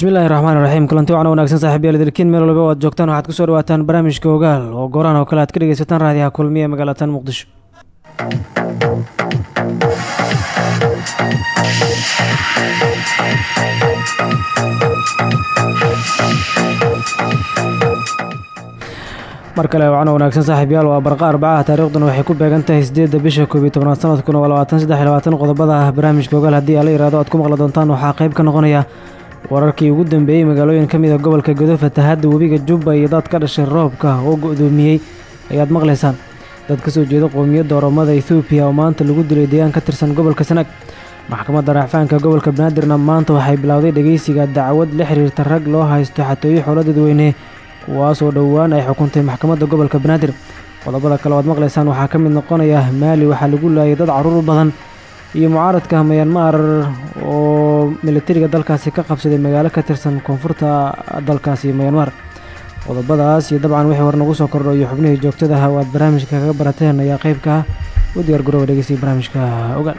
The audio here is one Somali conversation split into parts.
Bismillahi raxmaan raxiim kulanti wacna wanaagsan saaxiibyaal idilkiin meel walba o ad joogtaan waxaad ku soo dhawaataan barnaamijka ogaal. Oo gooraan oo kale aad ka dhegeysataan raadiyaha kulmiya ee magaalatan muqdisho. Mar kale wacna wanaagsan saaxiibyaal waa barqa arbacaha taariikhduna waxay ku beegan tahay bisha koob iyo tobnaad sanadkuna waa labaatan qodobada ah. Barnaamijka ogaal haddii ala yihahdo aad ku maqli doontaan waxaa qayb ka noqonaya wararkii ugu dambeeyey magaalooyin ka mid a gobolka godo fatahaadda webiga jubba iyo dad ka dhashay roobka oo go'doomiyey ayaad maqlaysaan. Dad ka soo jeeda qowmiyadda oromada ethoobiya oo maanta lagu dilay deegaan ka tirsan gobolka sanaag maxkamadda raaxfaanka gobolka banaadirna maanta waxay bilowday dhegeysiga dacwad la xiriirta rag loo haysto xatooyo xoolo dadweyne kuwaasoo dhowaan ay xukuntay maxkamadda gobolka banaadir. Qodobada kale oad maqlaysaan waxaa ka mid noqonaya maali waxaa lagu laayay dad carruur badan iyo mucaaradka mayanmar oo militariga dalkaasi ka qabsaday magaalo ka tirsan koonfurta dalkaasi mayanmar qodobadaas iyo dabcan wixii war nagu soo kordho iyo xubnihii joogtadaha oo aad barnaamijka kaga barateen ayaa qaybka ah. U diyaar garooba dhegeysiga barnaamijka ogaal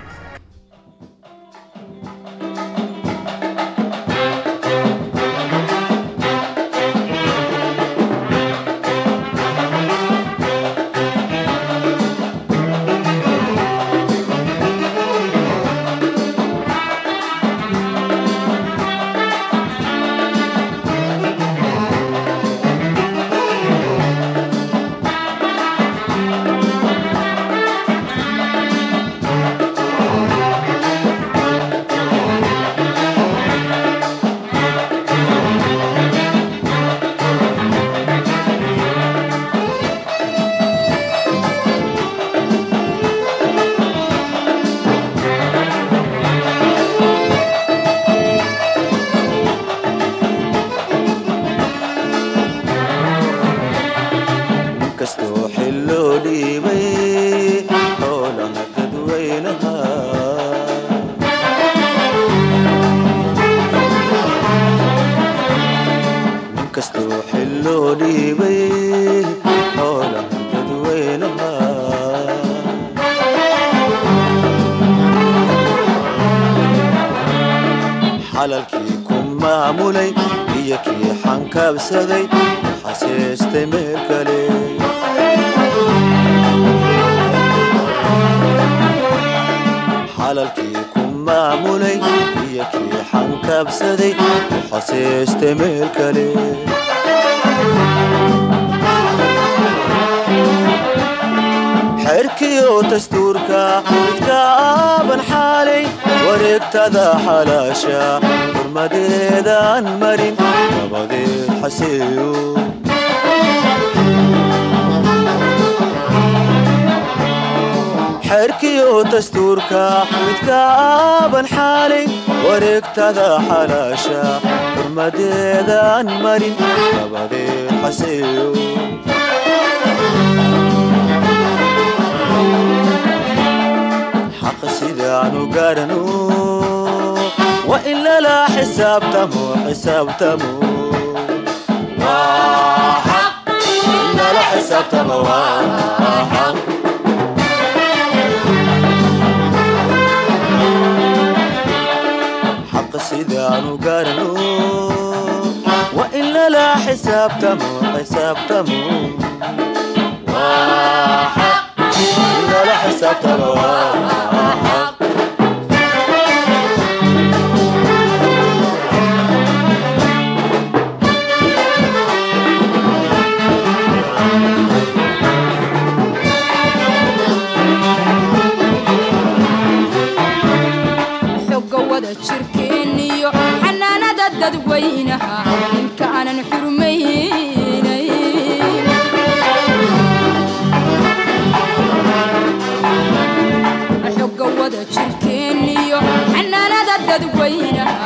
xurmadeedaan marin nabadeed xaseeyo xaqa sidaanu gaarano waa in lala xisaabtamo xisaabtamo xisaabtamo sidaanu gaarano waa in lala xisaabtamo xisaabtamo dadweynaha ninka aanan xurmaynay xogga wada jirkeeniyo xanaanada dadweynaha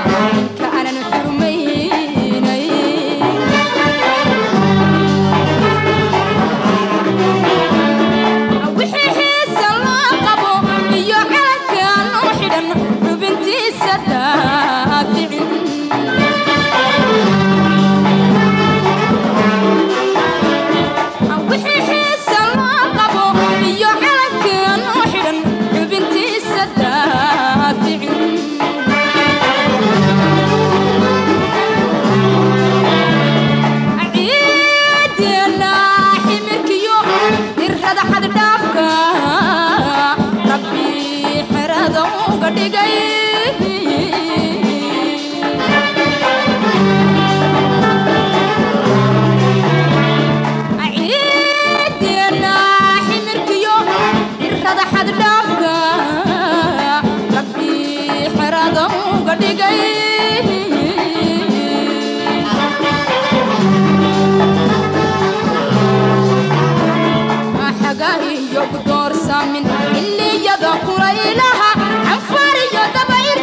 ku doorsamin xilliyada kulaylaha anfaar iyo dabayr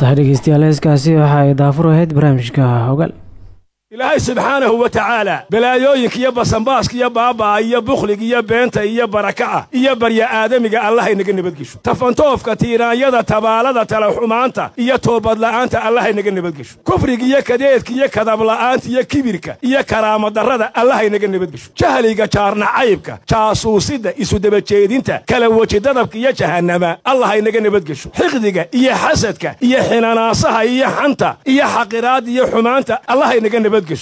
tahay dhegeystayaal heeskaasi waxa ay daafur ahayd barnaamijka ogaal ilaahay subxaanahu wa tacaala balaayooyinka iyo basanbaaska iyo baaba'a iyo bukhliga iyo beenta iyo barakaca iyo barya aadamiga allahaynaga nabadgesho. Tafantoofka tiiraanyada tabaalada talaxumaanta iyo toobadla'aanta allahaynaga nabadgesho. Kufriga iyo kadeedka iyo kadabla'aanta iyo kibirka iyo karaamadarrada allahaynaga nabadgesho. Jahliga jaarnacaybka jaasuusidda isudabajeedinta kala wejidadabka iyo jahannama allahaynaga nabadgesho. Xiqdiga iyo xasadka iyo xinanaasaha iyo xanta iyo xaqiraadda iyo xumaanta allahaynaga nabadgesho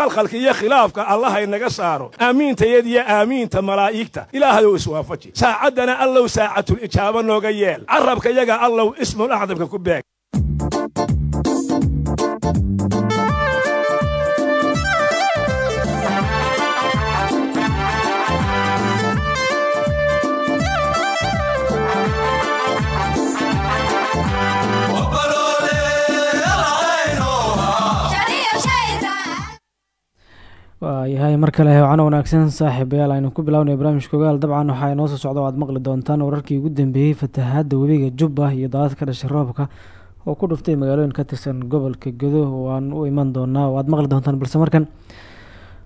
khalkhalka iyo khilaafka allahaynaga saaro. Aamiintayada iyo aamiinta malaa'igta. Ilaahayow iswaafaji. Saacaddana allow saacatul ijaaba nooga yeel. Carabka yaga allow ismul acdamka ku beeg waayahay mar kale hewcano wanaagsan saaxiibayaal aynu ku bilownay barnaamijka ogaal dabcan waxaa inoo soo socda aad maqli doontaan wararkii ugu dambeeyey fatahaadda webiga jubba iyo daadad ka dhashay roobka oo ku dhuftay magaalooyin ka tirsan gobolka gedo waan u iman doonaa oo aad maqli doontaan balse markan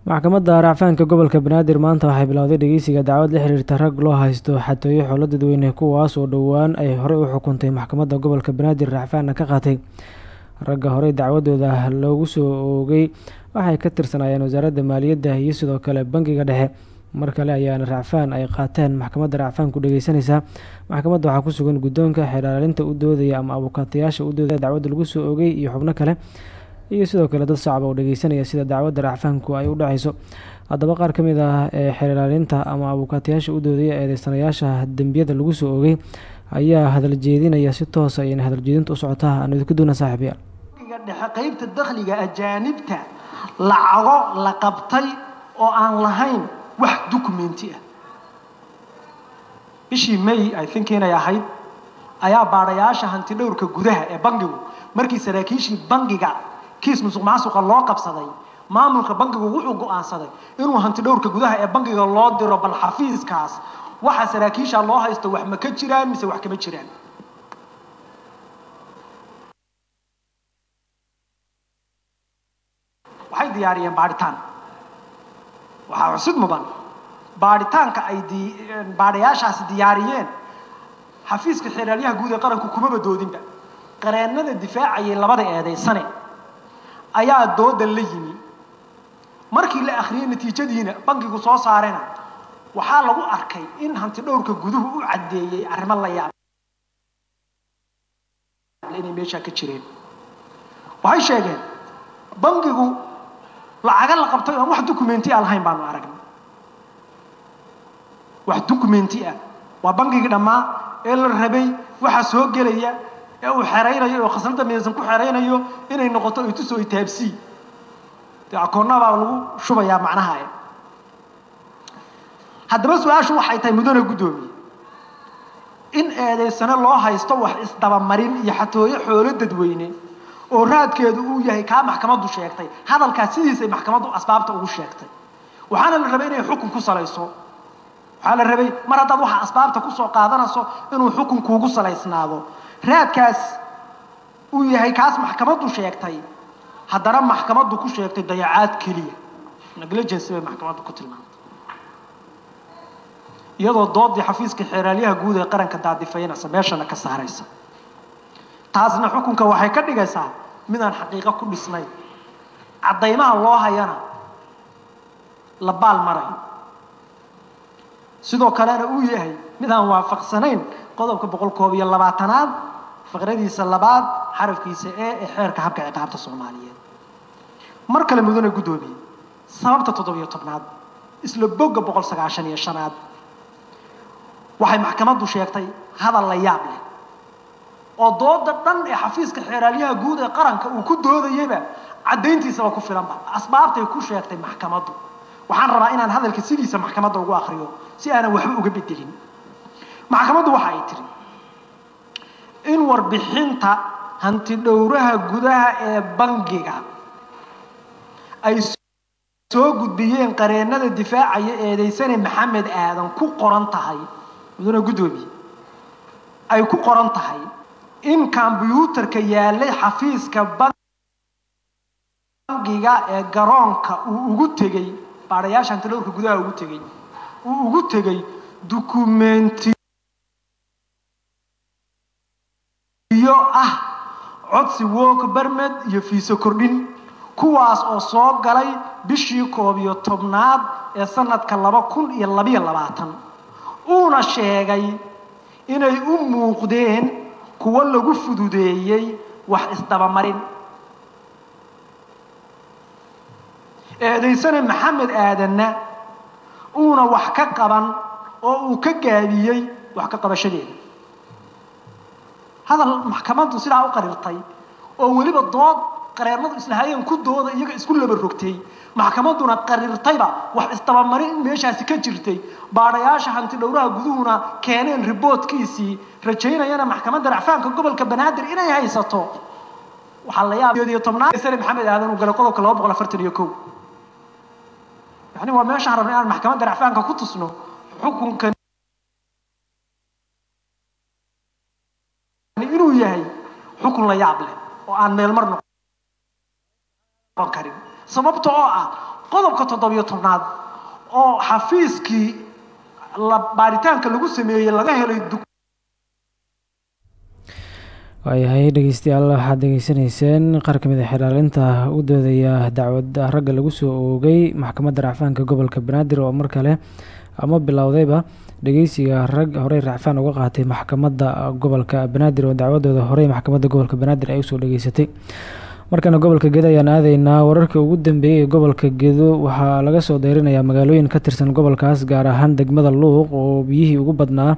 maxkamadda racfaanka gobolka banaadir maanta waxay bilowday dhegeysiga dacwad la xiriirta rag loo haysto xatooyo xoolo dadweyne kuwaas oo dhowaan ay horey u xukuntay maxkamadda gobolka banaadir racfaanna ka qaatay. Ragga horey dacwadooda loogu soo oogay waxay ka tirsanaayeen wasaaradda maaliyadda iyo sidoo kale bangiga dhexe. Mar kale ayaana racfaan ay qaateen maxkamadda racfaanku dhegeysanaysaa maxkamadda waxaa ku sugan guddoonka xeelaalinta u doodaya ama abukaatayaasha u doodaya dacwadda lagu soo oogay iyo xubno kale. Iyo sidoo kale dad shacaba oo dhegeysanaya sida dacwadda racfaanku ay u dhacayso. Haddaba qaar ka mid ah ee xeelaalinta ama abukaatayaasha u doodaya eedeysanayaasha dembiyada lagu soo oogay ayaa hadal jeedinaya si toosa ayna hadal jeedinta u socotaa aan idinku doona saaxiibayaal dhexe qaybta dakhliga ajaanibta lacago la qabtay oo aan lahayn wax dukumenti ah. Bishii may i think inay ahayd ayaa baadhayaasha hanti dhowrka gudaha ee bangigu markii saraakiishii bangiga kiis musuq maasuqa loo qabsaday maamulka bangigu wuxuu go'aansaday inuu hanti dhowrka gudaha ee bangiga loo diro bal xafiiskaas. Waxa saraakiisha loo haysto wax ma ka jiraan mise wax kama jiraan waxay diyaariyeen baadhitaan. Waxaa xusid mudan. Baadhitaanka ay baadhayaashaasi diyaariyeen xafiiska xeeraalyaha guud ee qaranku kumaba doodinba. Qareennada difaacayay labada eedaysane ayaa dooda la yimi. Markii la akhriyey natiijadiina bankigu soo saarena waxaa lagu arkay in hanti dhowrka guduhu u caddeeyey arrimo la yaab. Inay meeshaa ka jireen. Waxay sheegeen bankigu lacaga la qabtay oon wax documenti a lahayn baanu aragnay. Wax documenti ah. Waa bankigii dhammaa ee la rabay waxa soo gelaya ee uu xeraynayo oo khasnada midaysan ku xeraynayo inay noqoto ituso itaabsii dee akoonnabaa lagu shubayaa macnaha e haddaba su'aashu waxay tahay mudane guddoomiye. In eedaysane loo haysto wax isdabamarin iyo xatooyo xoolo dadweyne oo raadkeedu uu yahay kaa maxkamaddu sheegtay. Hadalkaas sidiisay maxkamaddu asbaabta ugu sheegtay. Waxaana la rabay inay xukun ku salayso. Waxaa la rabay mar haddaad waxa asbaabta ku soo qaadanayso inuu xukun kuugu salaysnaado. Raadkaas uu yahay kaas maxkamaddu sheegtay. Haddana maxkamaddu ku sheegtay dayacaad keliya. Negligence bay maxkamaddu ku tilmaantay. Iyadoo doodii xafiiska xeeraalyaha guud ee qaranka daadifaynaysa meeshana ka saaraysa taasna xukunka waxay ka dhigaysaa midaan xaqiiqo ku dhisnayn. Caddaymaha loo hayana la baal maray. Sidoo kalena uu yahay midaan waafaqsanayn qodobka boqol koob iyo labaatanaad faqradiisa labaad xarafkiisa e ee xeerka habka ciqaabta soomaaliyeed. Mar kale mudane guddoomiye sababta toddobiyo tobnaad isla bogga boqol sagaashan iyo shanaad. Waxay maxkamaddu sheegtay hadal la yaab leh oo dooda dhan ee xafiiska xeeraalyaha guud ee qaranka uu ku doodayeyba caddayntiisaba ku filanba asbaabtay ku sheegtay maxkamaddu. Waxaan rabaa inaan hadalka sidiisa maxkamadda ugu akriyo si aanan waxba uga bedelin. Maxkamaddu waxa ay tiri in warbixinta hantidhowraha gudaha ee bangiga ay soo gudbiyeen qareennada difaacaya eedaysane maxamed aadan ku qoran tahay mudane guddoomiye ay ku qoran tahay in kombyuutarka yaallay xafiiska bangiga ee garoonka uu ugu tegey baadhayaasha hantidhowrka gudaha ugu tegey uu ugu tegey dukumentiyo ah codsi work bermed iyo fiiso kordhin kuwaas oo soo galay bishii koob iyo tobnaad ee sanadka laba kun iyo labiyo labaatan uuna sheegay inay u muuqdeen kuwo lagu fududeeyey wax isdabamarin eedaysane maxamed aadanna uuna wax ka qaban oo uu ka gaabiyey wax ka qabashadeeda. Hadal maxkamaddu sidaa u qarirtay oo weliba dood qareernadu islahayeen ku dooda iyaga isku laba rogtay. Maxkamadduna qarirtayba wax isdabamarin in meeshaasi ka jirtay. Baadhayaasha hanti dhowraha guduhuna keeneen riboodkiisii rajaynayana maxkamadda racfaanka gobolka banaadir inay haysato. Waxaa la yaabyo tobnaad sane maxamed aadan uu galay qodobka laba boqol afartan iyo kow. Yani waa meeshaan rabna inaan maxkamadda racfaanka ku tusno. Xukunkan inuu yahay xukun la yaab leh oo aan meel mar noqon karin. Sababta oo ah qodobka toddobiyo tobnaad oo xafiiskii baaritaanka lagu sameeyey laga helay waayahay dhegeystayaal waxaad degeysanayseen qaar ka mid a xiraalinta u doodaya dacwad ragga lagu soo oogay maxkamadda racfaanka gobolka banaadir oo mar kale ama bilowdayba dhegeysiga rag horey racfaan uga qaatay maxkamadda gobolka banaadir oo dacwadooda horey maxkamadda gobolka banaadir ay u soo dhageysatay markana gobolka gedo ayaan aadaynaa. Wararkii ugu dambeeyey ee gobolka gedo waxaa laga soo deyrinayaa magaalooyin ka tirsan gobolkaas gaar ahaan degmada luuq oo biyihii ugu badnaa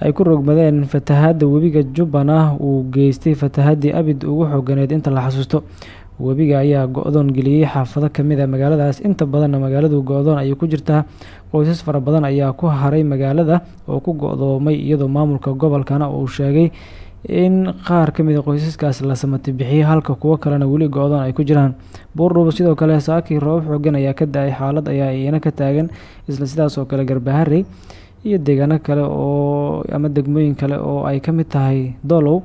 ay ku rogmadeen fatahaadda webiga jubbana uu geystay fatahaadii abid ugu xooganeed inta la xasuusto. Webiga ayaa go-doon geliyey xaafado ka mid a magaaladaas. Inta badanna magaaladu go-doon ayay ku jirtaa qoysas fara badan ayaa ku haray magaalada oo ku go-doomay iyadoo maamulka gobolkana uu sheegay in qaar ka mid a qoysaskaas la samati bixiyey halka kuwo kalena weli go-doon ay ku jiraan. Buurdhuuba sidoo kale saakii roobab xoogan ayaa ka da'ay xaalad ayaa iyana ka taagan isla sidaas oo kale garbaharey iyo deegaano kale oo ama degmooyin kale oo ay ka mid tahay doolow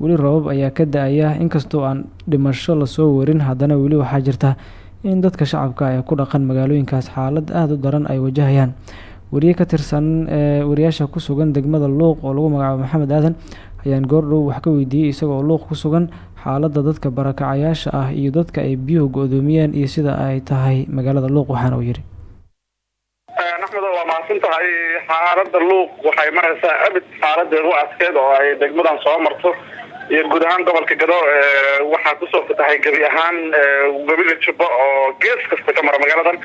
weli roobab ayaa ka da'aya inkastoo aan dhimasho la soo warin haddana weli waxaa jirta in dadka shacabka ee ku dhaqan magaalooyinkaas. Xaalad aada u daran ay wajahayaan. Wariye ka tirsan ee wariyaasha ku sugan degmada luuq oo lagu magacaabo maxamed aadan ayaan goordhow wax ka weydiiyey isagoo luuq ku sugan xaaladda dadka barakacayaasha ah iyo dadka ay biyuhu go-doomiyeen iyo sida ay tahay magaalada luuq waxaana uu yidhi. Axmedo waa mahadsan tahay xaaladda luuq. Waxay maraysaa abid xaaladeedu adkeed oo ay degmadan soo marto. Iyo guud ahaan gobolka gado waxaa ku soo fatahay gebi ahaan webiga jubbo oo gees kasta ka mara magaaladan.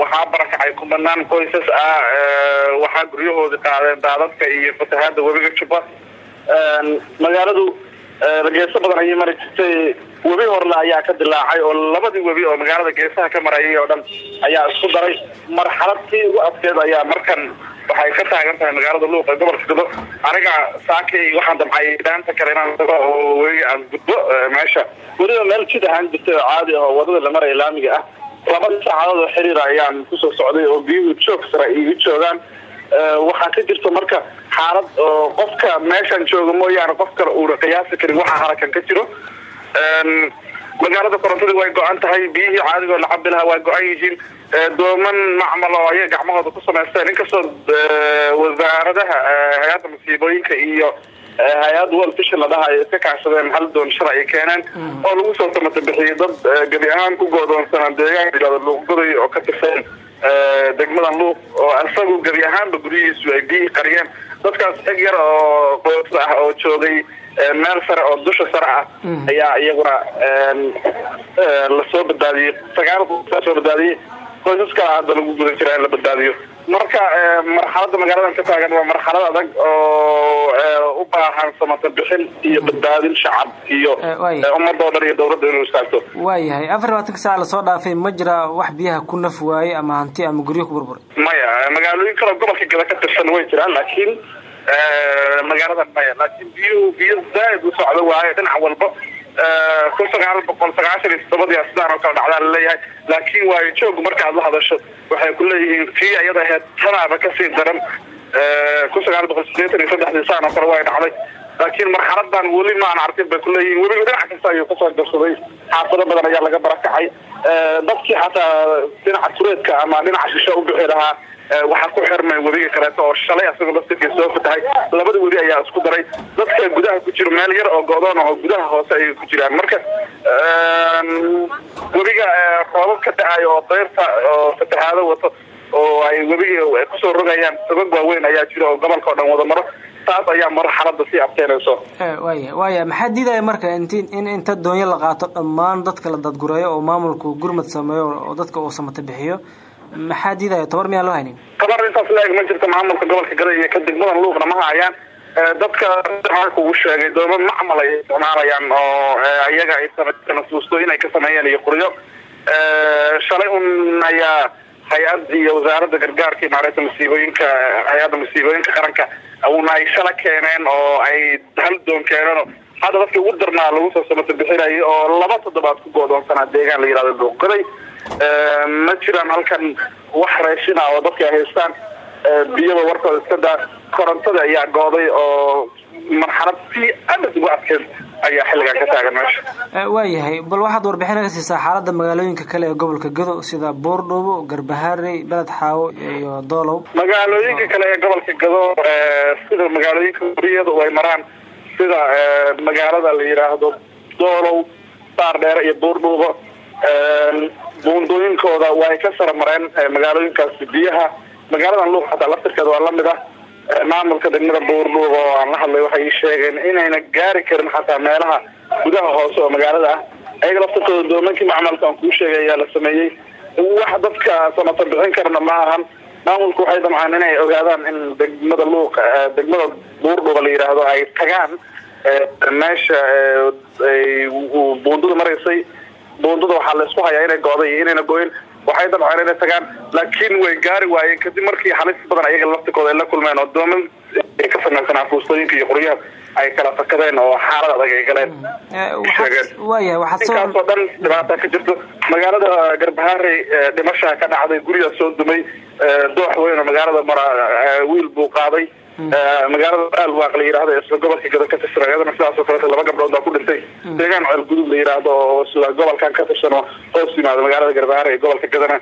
Waxaa barakacay kubanaan qoysas ah waxaa guryahoodii qaadeen daadadka iyo fatahaada webiga jubba magaaladu geeso badan ayay mari jirtay webi horle ayaa ka dilaacay oo labadii webi oo magaalada geesaha ka marayay oo dhan ayaa isku daray. Marxaladtii ugu adkeed ayaa markan waxay ka taagan tahay magaalada luuq ee gobolka gado aniga saakay waxaan damcay dhaanta kale inaan weli aan gudbo meesha. Weliba meel jid ahaan jirtay oo caadi ah oo waddada la maraya laamiga ah. Laba saacadood oo xiriira ayaan ku soo socday oo biyuhu joog sara iga joogaan waxaa ka jirta marka xaalad qofka meeshan jooga mooyaane qof kale uuna qiyaasi karin waxaa harakan ka jiro. Magaalada korontadii way go-an tahay biyihii caadigoo la cabi lahaa waa yihiin. Dooman macmal oo gacmahooda ku samaysteen. Inkastoo wasaaradaha hay'adda masiibooyinka iyo hay'ad world vision la dhaha ay iska kaashadeen hal doon sharci keeneen oo lagu soo samata bixiyey dad gebi ahaan ku goodoonsanaa deegaanka luuqgoday oo ka tirsan degmadan luuq oo isagu gebi ahaanba guryihiisu ay biyihii qariyeen. Dadkaas xig yar oo qoys ah oo joogay meel sare oo dusha sare ah ayaa iyaguna la soo badbaadiyey. Sagaal soo badbaadiyey qoysas kale hadda lagu guda jira in la badbaadiyo. Marka marxaladda magaaladan ka taagan waa marxalad adag oo u baahan samata bixin iyo badbaadin shacab iyo ummadoo dhan iyo dowladda inuu istaagto. Waayahay afar labaatanka saac la soo dhaafay ma jira wax biyaha ku naf waayey ama hanti ama guryo ku burburay? Maya magaalooyin kaleo gobolka gada ka tirsan way jiraan laakiin magaaladan maya laakiin biyuhu biyo zaaid u socdo waaye dhinac walba kun sagaal boqol sagaashan iyo kale dhacdaa la leeyahay laakiin waayo joogu marka aad la hadasho waxay ku leeyihiin tii ayada aheyd tanaaba ka sii daran. Kun sagaal oo kale way dhacday. Laakiin marxaladan weli maan arkin bay kuleeyihiin weliba dhinac kasta ayuu ka soo darsaday xaafado badan ayaa laga barakacay. Dadkii xataa dhinaca tureedka ama dhinaca shisho u bixi lahaa waxaa ku xirmay webiga kaleeto oo shalay asagoo laftirkii soo fatahay. Labada webi ayaa isku daray. Dadka gudaha ku jiro meel yar oo go-doon oo gudaha hoose ayay ku jiraan. Marka webiga roobab ka da'ayo oo dayrta oo fatahaado wato oo ay webiga ku soo rogayaan sabab waaweyn ayaa jira oo gobolka o dhan wada maro. Taas ayaa marxalada sii adkeynayso waya waya maxaa diidaya marka int in inta doonyo la qaato dhammaan dadka la dadgureeyo oo maamulku gurmad sameeyo oo dadka uu samata bixiyo maxaa diidaya tabar miyaan loo haynin? Tabar intaas la-eg ma jirto maamulka gobolka gada iyo ka degmadan luuqna ma hayaan. Dadka kugu sheegay doomo macmal ay isticmaalayaan oo iyaga ay sanasuusto inay ka sameeyeen iyo quryo. Shalay un ayaa hay'ad iyo wasaaradda gargaarka iyo maareynta masiibooyinka hay'adda masiibooyinka qaranka una ay shala keeneen oo ay hal doon keeneen hadda dadka ugu darnaa lagu soo samata bixinayay oo laba toddobaad ku goodoonsanaa deegaan la yihahdo luuqgaday ma jiraan halkan wax raashina oo dadka ay haystaan? Biyaba warkooda iska daa korontada ayaa gooday oo marxalad si aad ugu adkeed ayaa xilligan ka taagan meesha. Waayahay bal waxaad warbixin siisaa xaaladda magaalooyinka kale ee gobolka gado sida boordhoobo garbaharey beled xaawo iyo doolow. Magaalooyinka kale ee gobolka gado sida magaalooyinka wariyadu ay maraan sida magaalada la yidhaahdo doolow saar dheere iyo boordhoobo buundooyinkooda way ka sara mareen magaalooyinkaasi biyaha magaaladan luuq xataa laftirkeeda waa la mid ah maamulka degmada boordhoob oo aan la hadlay waxay sheegeen inayna gaari karin xataa meelaha gudaha hoose oo magaalada ah. Ayaga laftirkooda doomankii macmalka aan kuu sheegay ayaa la sameeyey. Wax dadka samata bixin karana ma ahan maamulku waxay damcaan inay ogaadaan in degmada luuq degmada boordhooba la yidhaahdo ay tagaan meesha buundada maraysay. Buundada waxaa la isku hayaa inay go'day iyo inayna goyin waxay dabceen inay tagaan laakiin way gaari waayeen. Kadib markii halis badan ayaga laftirkooda ay la kulmeen oo dooman ay ka samaysanaa fuustooyinka iyo qoryaha ay kala fakadeen oo xaalad adag ay galeen. Inkaasoo dhan dhibaata ka jirto. Magaalada garbaharey dhimashaa ka dhacday gurigaa soo dumay doox weyn oo magaalada mara wiil buu qaaday. Magaalada aalwaaq la yidhahdo isla gobolka gado ka tirsan iyadana sidaasoo kaleeto laba gabdhood baa ku dhintay. Deegaan ceelgudud la yidhaahdo oo sida gobolkan ka tirsan oo hoos yimaado magaalada garbaharey gobolka gadana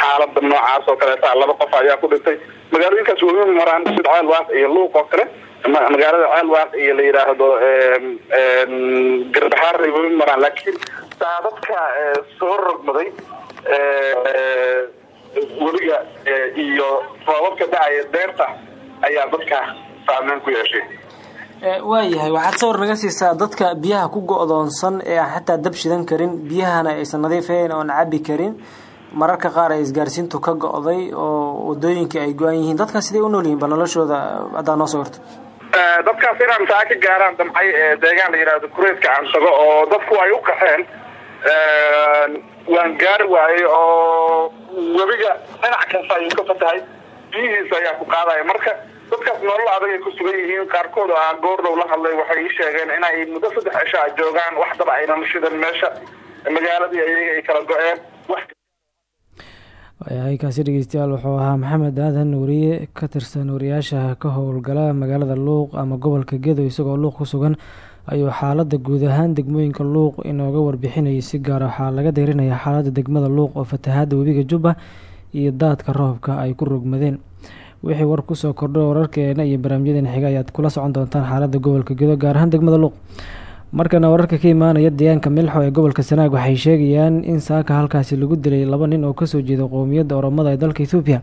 xaalada noocaas oo kaleeta laba qof ayaa ku dhintay. Magaalooyinkaas weli maraan sida ceelwaaq iyo luuq oo kale magaalada ceelwaaq iyo la yidhaahdo garbaharey weli maraan laakiin daadadka soo rogmaday weliga iyo roobabka dhacaya deerta ayaa dadka saameyn ku yeeshay. Waayahay waxaad sawir naga siisaa dadka biyaha ku go-doonsan ee aan xataa dab shidan karin biyahana aysan nadiifayn oon cabi karin. Mararka qaar ay isgaarsiintu ka go-day oo wadooyinkii ay go-an yihiin. Dadkan siday u nool yihiin ba noloshooda haddaa noo soo horto dadkaas inaan taa ka gaaraan damcay deegaan la yidhaahdo kureedka aan tago oo dadku ay u qaxeen waan gaari waayey oo webiga dhinac kasta ayuu ka fatahay. Biyihiisa ayaa ku qaadaya. Marka dadkaas nolol adag ay ku sugan yihiin qaarkood oo aan goordhow la hadlay waxay ii sheegeen inay muddo saddex cisho a joogaan. Wax daba aynan shidan meesha. Magaaladii ayaga ay kala go-een. Waayahay kaasi dhegeystayaal wuxuu ahaa maxamed aadan wariye ka tirsan wariyaasha ka howlgala magaalada luuq ama gobolka gedo isagoo luuq ku sugan ayuu xaaladda guud ahaan degmooyinka luuq inooga warbixinayay si gaar waxaa laga deyrinaya xaaladda degmada luuq oo fatahaadda webiga jubba iyo daadka roobka ay ku rogmadeen. Wixii war ku soo kordho wararkeena iyo barnaamijyadeena xiga ayaad kula socon doontaan xaaladda gobolka gedo gaar ahaan degmada luuq. Markana wararka ka imaanaya deegaanka milxo ee gobolka sanaag waxay sheegayaan in saaka halkaasi lagu dilay laba nin oo ka soo jeeda qowmiyadda oromada ee dalka ethoobiya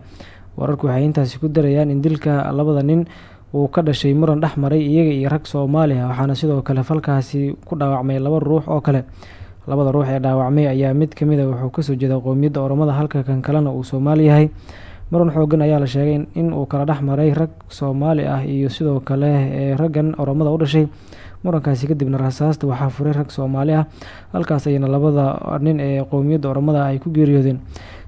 wararku waxay intaasi ku darayaan in dilka labada nin uu ka dhashay muran dhex maray iyaga iyo rag soomaali ah waxaana sidoo kale falkaasi ku dhaawacmay laba ruux oo kale. Labada ruux ee dhaawacmay ayaa mid ka mid a wuxuu ka soo jeeda qowmiyadda oromada halka kan kalena uu soomaali yahay. Muran xoogan ayaa la sheegay in uu kala dhex maray rag soomaali ah iyo sidoo kale ee raggan oromada u dhashay. Murankaasi kadibna rasaasta waxaa furay rag soomaali ah halkaas ayana labada nin ee qowmiyadda oromada ay ku geeriyoodeen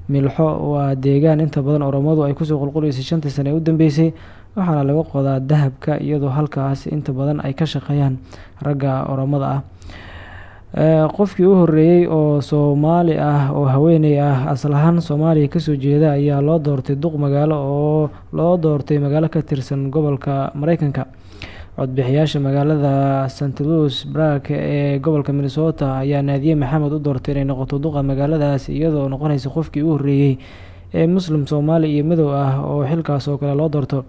milxo waa deegaan inta badan oromadu ay ku soo qulquleysay shantii sane ee u dambeysay waxaana laga qodaa dahabka iyadoo halkaas inta badan ay ka shaqeeyaan ragga oromada ah. Qofkii u horeeyey oo soomaali ah oo haweeney ah asal ahaan soomaaliya ka soo jeeda ayaa loo doortay duq magaalo oo loo doortay magaalo ka tirsan gobolka mareykanka codbixiyaasha magaalada st louis bark ee gobolka minnesota ayaa naadiye maxamed u doortay inay noqoto duqa magaaladaas iyadoo noqonaysa qofkii u horeeyey ee muslim soomaali iyo madow ah oo xilkaas oo kale loo doorto.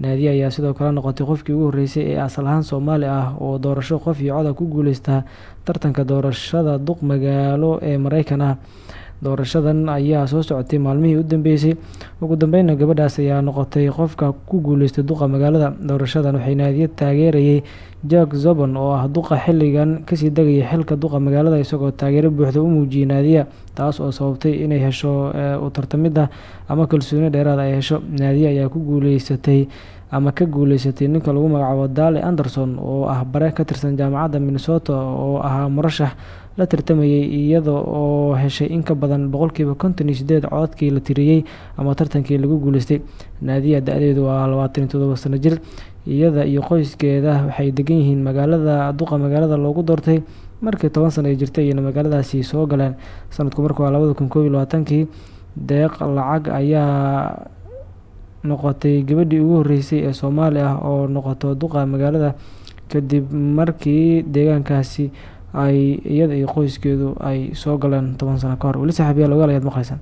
Naadiye ayaa sidoo kale noqotay qofkii ugu horreysay ee asal ahaan soomaali ah oo doorasho qof iyo coda ku guuleystaa tartanka doorashada duq magaalo ee mareykan ah doorashadan ayaa soo socotay maalmihii u dambeysay. Ugu dambeyna gabadhaas ayaa noqotay qofka ku guuleystay duqa magaalada. Doorashadan waxay naadiye taageerayay jack zobon oo ah duqa xilligan ka sii degaya xilka duqa magaalada isagoo taageero buuxda u muujiyay naadiya taas oo sababtay inay hesho u tartamida ama kalsooni dheeraad ay hesho. Naadiye ayaa ku guuleysatay ama ka guuleysatay ninka lagu magacaabo dale anderson oo ah bare ka tirsan jaamacadda minnesota oo ahaa murashax la tartamayay iyada oo heshay in ka badan boqolkiiba konton iyo sideed cododkii la tiriyey ama tartankii lagu guuleystay. Naadiya da-deedu waa labaatan iyo todoba sano jir. Iyada iyo qoyskeeda waxay degan yihiin magaalada duqa magaalada loogu doortay. Markii toban sano ay jirtay ayayna magaaladaasi soo galeen. Sanadku marku waa labada kun deeq lacag ayaa noqotay gabadhii ugu horreysay ee soomaali ah oo noqoto duqa magaalada. Kadib markii deegaankaasi ay iyada iyo qoyskeedu ay soo galeen toban sano ka hor. Weli saxaabiyaal ogaal ayaad maqlaysaan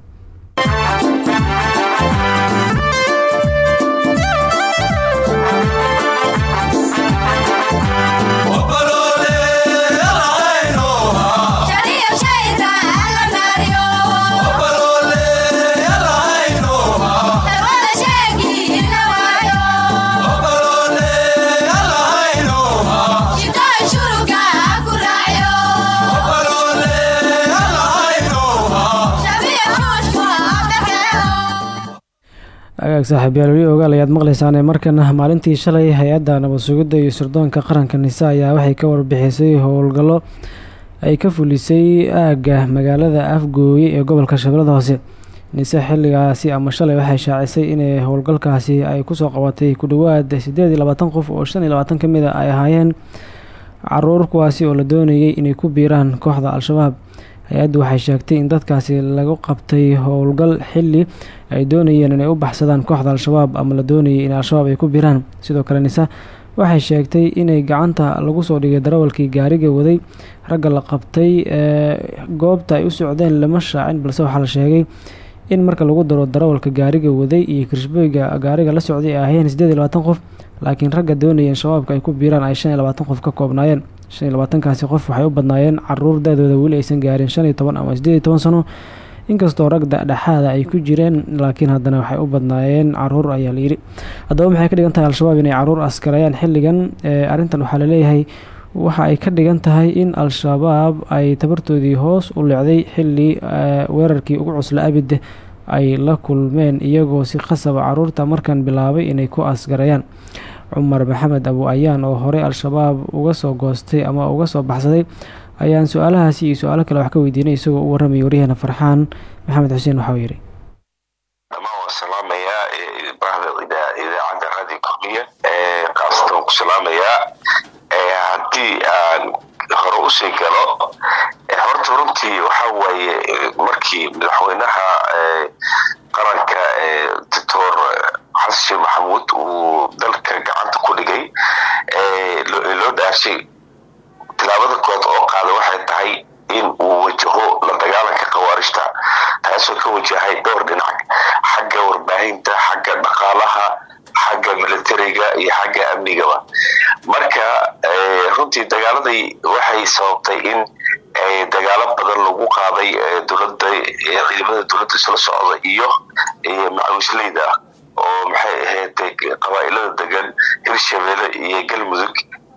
agaag saaxiibyaal weli ogaal ayaad maqlaysaan markana maalintii shalay hay'adda nabad sugidda iyo sirdoonka qaranka nise ayaa waxay ka warbixisay howlgallo ay ka fulisay aagga magaalada afgooye ee gobolka shabeellada hoose nise xilligaasi ama shalay waxay shaacisay inay howlgalkaasi ay ku soo qabatay ku dhowaad siddeed labaatan qof oo shan iyo labaatan a ay ahaayeen carruur kuwaasi oo la doonayay inay ku biiraan kooxda al-shabaab hay'addu waxay sheegtay in dadkaasi lagu qabtay howlgal xilli ay doonayeen inay u baxsadaan kooxda al-shabaab ama la doonayay in al-shabaab ay ku biiraan sidoo kale nisa waxay sheegtay inay gacanta lagu soo dhigay darawalkii gaariga waday. Ragga la qabtay ee goobta ay u socdeen lama shaacin balse waxaa la sheegay in marka lagu daro darawalka gaariga waday iyo kirshbooyga gaariga la socday ay ahaayeen siddeed iyo labaatan qof laakiin ragga doonayeen shabaabka ay ku biiraan ay shan iyo labaatan qof ka koobnaayeen shan iyo labaatankaasi qof waxay u badnaayeen carruur da-dooda weli aysan gaarin shan iyo toban ama siddeed iyo toban sano. Inkastoo rag dhexaada ay ku jireen laakiin haddana waxay u badnaayeen carruur ayaa la yidhi. Haddaba maxay ka dhigan tahay al-shabaab inay carruur askareeyaan xilligan? Arrintan waxaa la leeyahay waxa ay ka dhigan tahay in al-shabaab ay tabartoodii hoos u lecday xilli weerarkii ugu cusla abid ay la kulmeen iyagoo si khasaba carruurta markan bilaabay inay ku asgareeyaan cumar maxamed abu ayaan oo horey al-shabaab uga soo goostay ama uga soo baxsaday ayaan su'aalahaasi iyo su'aalo kale wax ka weydiinay isagoo u warramayay waryaheena farxaan maxamed xuseen waxauu yidhi. Haddii aan hore u sii galo horta runtii waxaa waaye markii madaxweynaha qaranka doctor xasan maxamuud uu dalka gacanta ku dhigay loo dhaashay tilaabada kood oo qaada waxay tahay in uu wajaho la dagaalanka khawaarijta taas kaasoo ka wajahay dhowr dhinac. Xagga warbaahinta xagga dhaqaalaha xagga militariga iyo xagga amnigaba. Marka runtii dagaaladii waxay sababtay in dagaalo badan lagu qaaday dowladda ciidamada dowladda isla socda iyo macawisleyda oo maxay ahayd qabaa'ilada degan hirshabelle iyo galmudug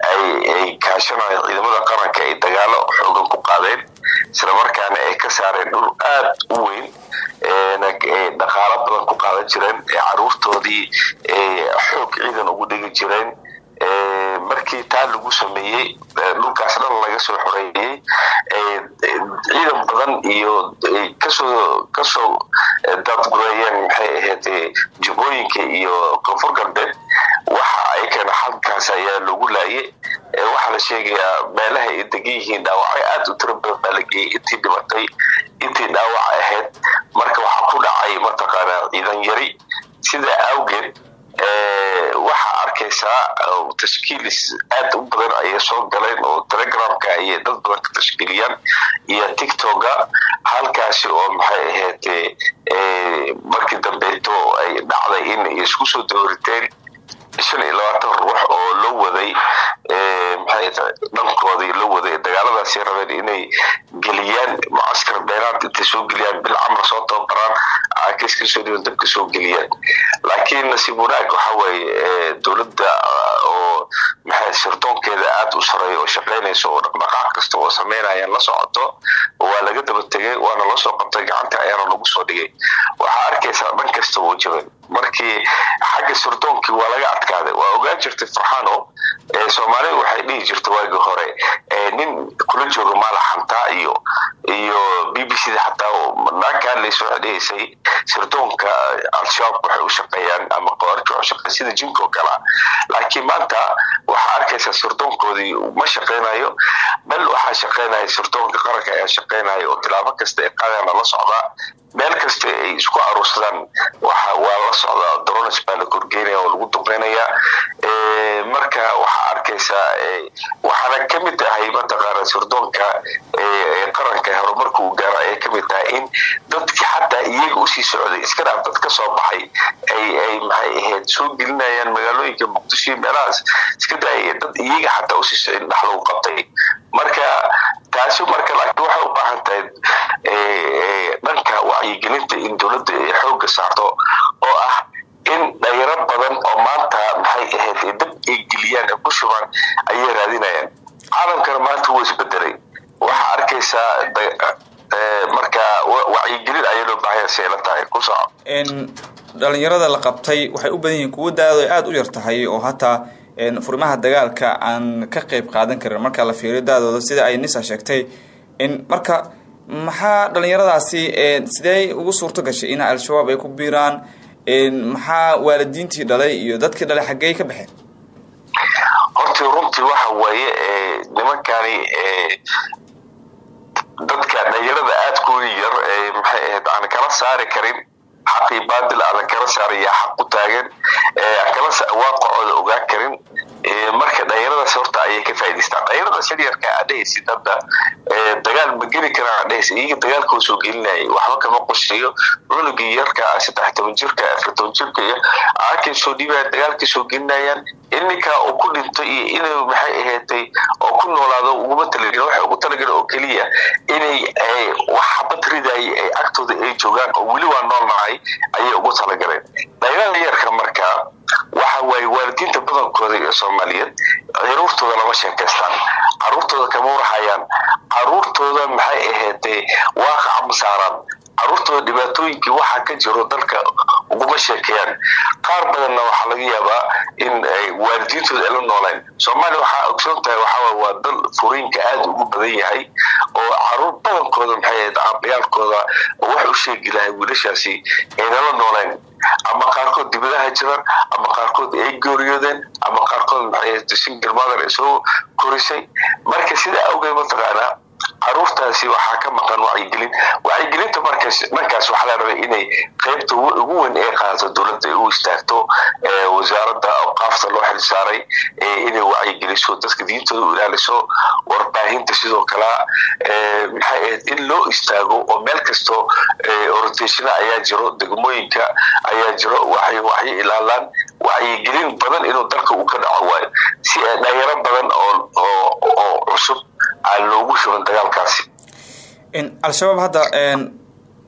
ay kaashanayeen ciidamada qaranka ay dagaalo xoogan ku qaadeen. Islamarkaana ay ka saareen dhul aada u weyn dhaqaalo badan ku qaadan jireen caruurtoodii xoog ciidan ugu dhigi jireen markii taa lagu sameeyey dhulkaas dhan laga soo xoreeyey ciidan badan iyo ka soo ka soo dadgureeyeen maxay ahayd jubbooyinka iyo koonfur galbeed waxa ay keena halkaas ayaa lagu laayay. Waxaa la sheegayaa meelaha ay degan yihiin dhaawacyo aada u tiro badan baa la geeyey intii dhimatay intii dhaawac ahayd. Marka waxaa ku dhacay mataqaanaa ciidan yari. Sidaa awgeed waxaa arkaysaa tashkiilis aad u badan ayay soo galeen oo telegramka ayay dad badan ka tashkiiliyaan iyo tictoka halkaasi oo maxay ahayd markii dambeeto ay dhacday in isku soo dawriteen shan iyo labaatan ruux oo la waday maxay dhankoodii la waday dagaaladaasi rabeen inay geliyaan mucaskar beeraad intay soo geliyaan bil camar soo tababaraan caakiis ka soo dhiban dabka soo geliyaan. Laakiin nasiib wanaag waxa weeye dowladda oo maxay sirdoonkeeda aada u sareeya oo shaqaynaysa oo dhaqdhaqaaq kasta oo sameynayaan la socoto waa laga daba tegay waana loo soo qabtay gacanta ayaana lagu soo dhigay. Waxaa arkaysaa dhan kasta oo jaban markii xagga surdoonkii waa laga adkaaday. Waa ogaan jirtay farxano soomaalida waxay dhihi jirta waagii hore nin kula jooga maala xantaa iyo iyo b b c da xataa naagka hadlaysa waxay dhihaysay sirdoonka al-shabaab waxay u shaqeeyaan ama qawaarij waxay shaqeeyaan sida jinka oo kale. Laakiin maanta waxaa arkaysaa sirdoonkoodii ma shaqeynayo bal waxaa shaqeynaya sirdoonka qaranka ayaa shaqeynaya oo tilaabo kasta ee qaadana la socdaa meel kasta ay isku aruursadaan waa la socdaa drones baa la korgeynaya oo lagu duqeynaya. Marka waxaa arkaysaa waxaana ka mid ahay mataqaana sirdoonka qaranka horumarka uu gaaro ayay ka mid tahay in dadki xataa iyaga u sii socday iska dad ka soo baxay ay ay maxay ahayd soo gelinayaan magaalooyinka muqdisho meelahaas. Iska daaya dad iyaga xataa u sii socday dhax qabtay. Marka taasi marka laakiin waxay u baahan tahay dhanka wacyigelinta in dowladda ay xoogga saarto oo ah in dhalinyaro badan oo maanta maxay ahayd dab ay geliyaan ku shubaan ayay raadinayaan. Caalamkana maanta wuu isbedelay waxaa arkaysaa marka wacyigelin ayaa loo baahanya si ay la tahay. Ku soco dhalinyarada la qabtay waxay u badan yihiin kuwo da-do aada u yar tahay oo hataa furimaha dagaalka aan ka qeyb qaadan karin marka la fiiriyo da-dooda sida ay nisa sheegtay marka maxaa dhalinyaradaasi sidee ugu suurto gashay in al-shabaab ay ku biiraan? Maxaa waalidiintii dhalay iyo dadkii dhalay xaggey ka baxeen? Hortii runtii waxa weeye nimankani dadka dhalinyarada ku yar maxay ahayd aan kala saari karin xaqii baadil aadan kala saaray yaa xaq ku taagan kala waaqacooda ogaan karin marka dhalinyaradaas horta ayay ka faa'idaystaan dhalinyaradaas yaryarka adhahaysid hadda dagaal ma geli karaan adhahaysa iyaga dagaalkoo soo gelinayay waxba kama qoshayo cunugii yarka saddex toban jirka afar toban jirka iyo aakay soo dhibaya dagaalkay soo gelinayaan ininka uu ku dhinto iyo inuu maxay ahaatay oo ku noolaado uguma talagelin waxay ugu talagelin oo keliya inay wax xabad ridaay ay agtooda ay joogaan oo weli waa nool nahay ayay ugu talagaleen dhalinyarada yarka marka waxa waaye waalidiinta badankooda ee soomaaliyeed caruurtooda lama sheekaystaan caruurtooda kama warhayaan. Caruurtooda maxay ahaatay waaqac ma saaraan. Caruurtooda dhibaatooyinkii waxaa ka jiro dalka uguma sheekeeyaan qaar badanna waxaa laga yaabaa in waalidiintooda ay la nooleen soomaaliya waxaa ogsoon tahay waxaa waa dal furiinka aada ugu badan yahay oo carruur badankooda maxay ahayd aabayaalkooda wax u sheegi lahay wiilashaasi aynala nooleen ama qaarkood dibadaha jiraan ama qaarkood ay geeriyoodeen ama qaarkood ahayd single mother ay soo korisay. Marka sida awgeed mataqaanaa caruurtaasi waxaa ka maqan wacyigelin wacyigelinta markaas waxaa la rabay inay qaybta ugu weyn ee qaadato dowladda ay u istaagto wasaaradda awqaafta loo xil saaray inay wacyigeliso dadka diintooda u ilaaliso warbaahinta sidoo kale maxay ahayd in loo istaago oo meel kasto stationa ayaa jiro degmooyinka ayaa jiro waxay ilaalaan wacyigelin badan inuu dalka uu ka dhaco waayo. Si dhalinyaro badan oo cusub aan loogu shuban dagaalkaasi. Al-shabaab hadda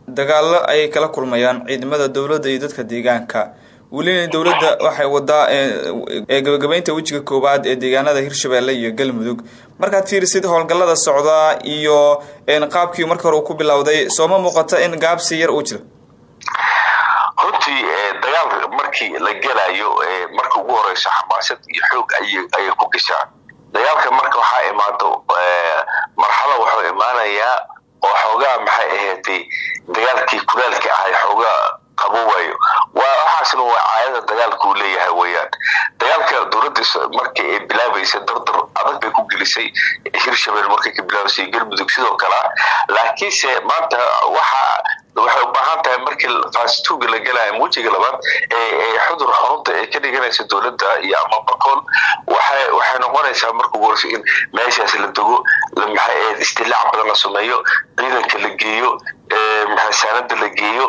dagaalo ayay kala kulmayaan ciidamada dowladda iyo dadka deegaanka. Welina dowladda waxay wadaa gabagabeynta wejiga koowaad ee deegaanada hirshabelle iyo galmudug. Markaad fiirisid howlgallada socdaa iyo qaabkii marka hore uu ku bilowday sooma muuqata in gaabsi yar uu jiro runtii dagaal markii la gelayo marka ugu horeyso xamaasad iyo xoog ayay ku gashaan dagaalka marka waxaa imaado marxalo wuxuu imaanayaa oo xoogaa maxay ahaatay dagaalkii kulaalka ahay xoogaa qabowayo waxaasna waa caadada dagaalka uu leeyahay weyaan dagaalka dowladda markii ay bilaabaysa dardar adag bay ku gelisay. Hirshabelle markay ka bilaabaysay galmudug sidoo kalea laakiinse maanta waxa waxay u baahan tahay markii faasituuga la gelayo ama wejiga labaad xudur xarunta ee ka dhiganaysa dowladda iyo ama bakool waxay noqonaysaa marka ugu in meeshaas la ahayd istilaac badan la sameeyo ciidanka la geeyo maxasaanada la geeyo.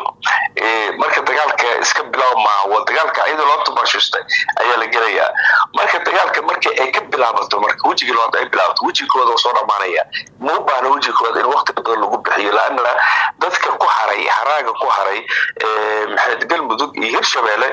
Marka dagaalka iska bilaab maaha waa dagaalka iyadoo loo tabashustay ayaa la gelayaa. Marka dagaalka marka ay ka bilaabato marka wejiga labaad ay bilaabato wejiga koowaad waa soo dhamaanaya. Ma u baahna koowaad in waqti badan lagu bixiyo laana dadka ku haray haraaga ku haray maxamed galmudug iyo hirshabelle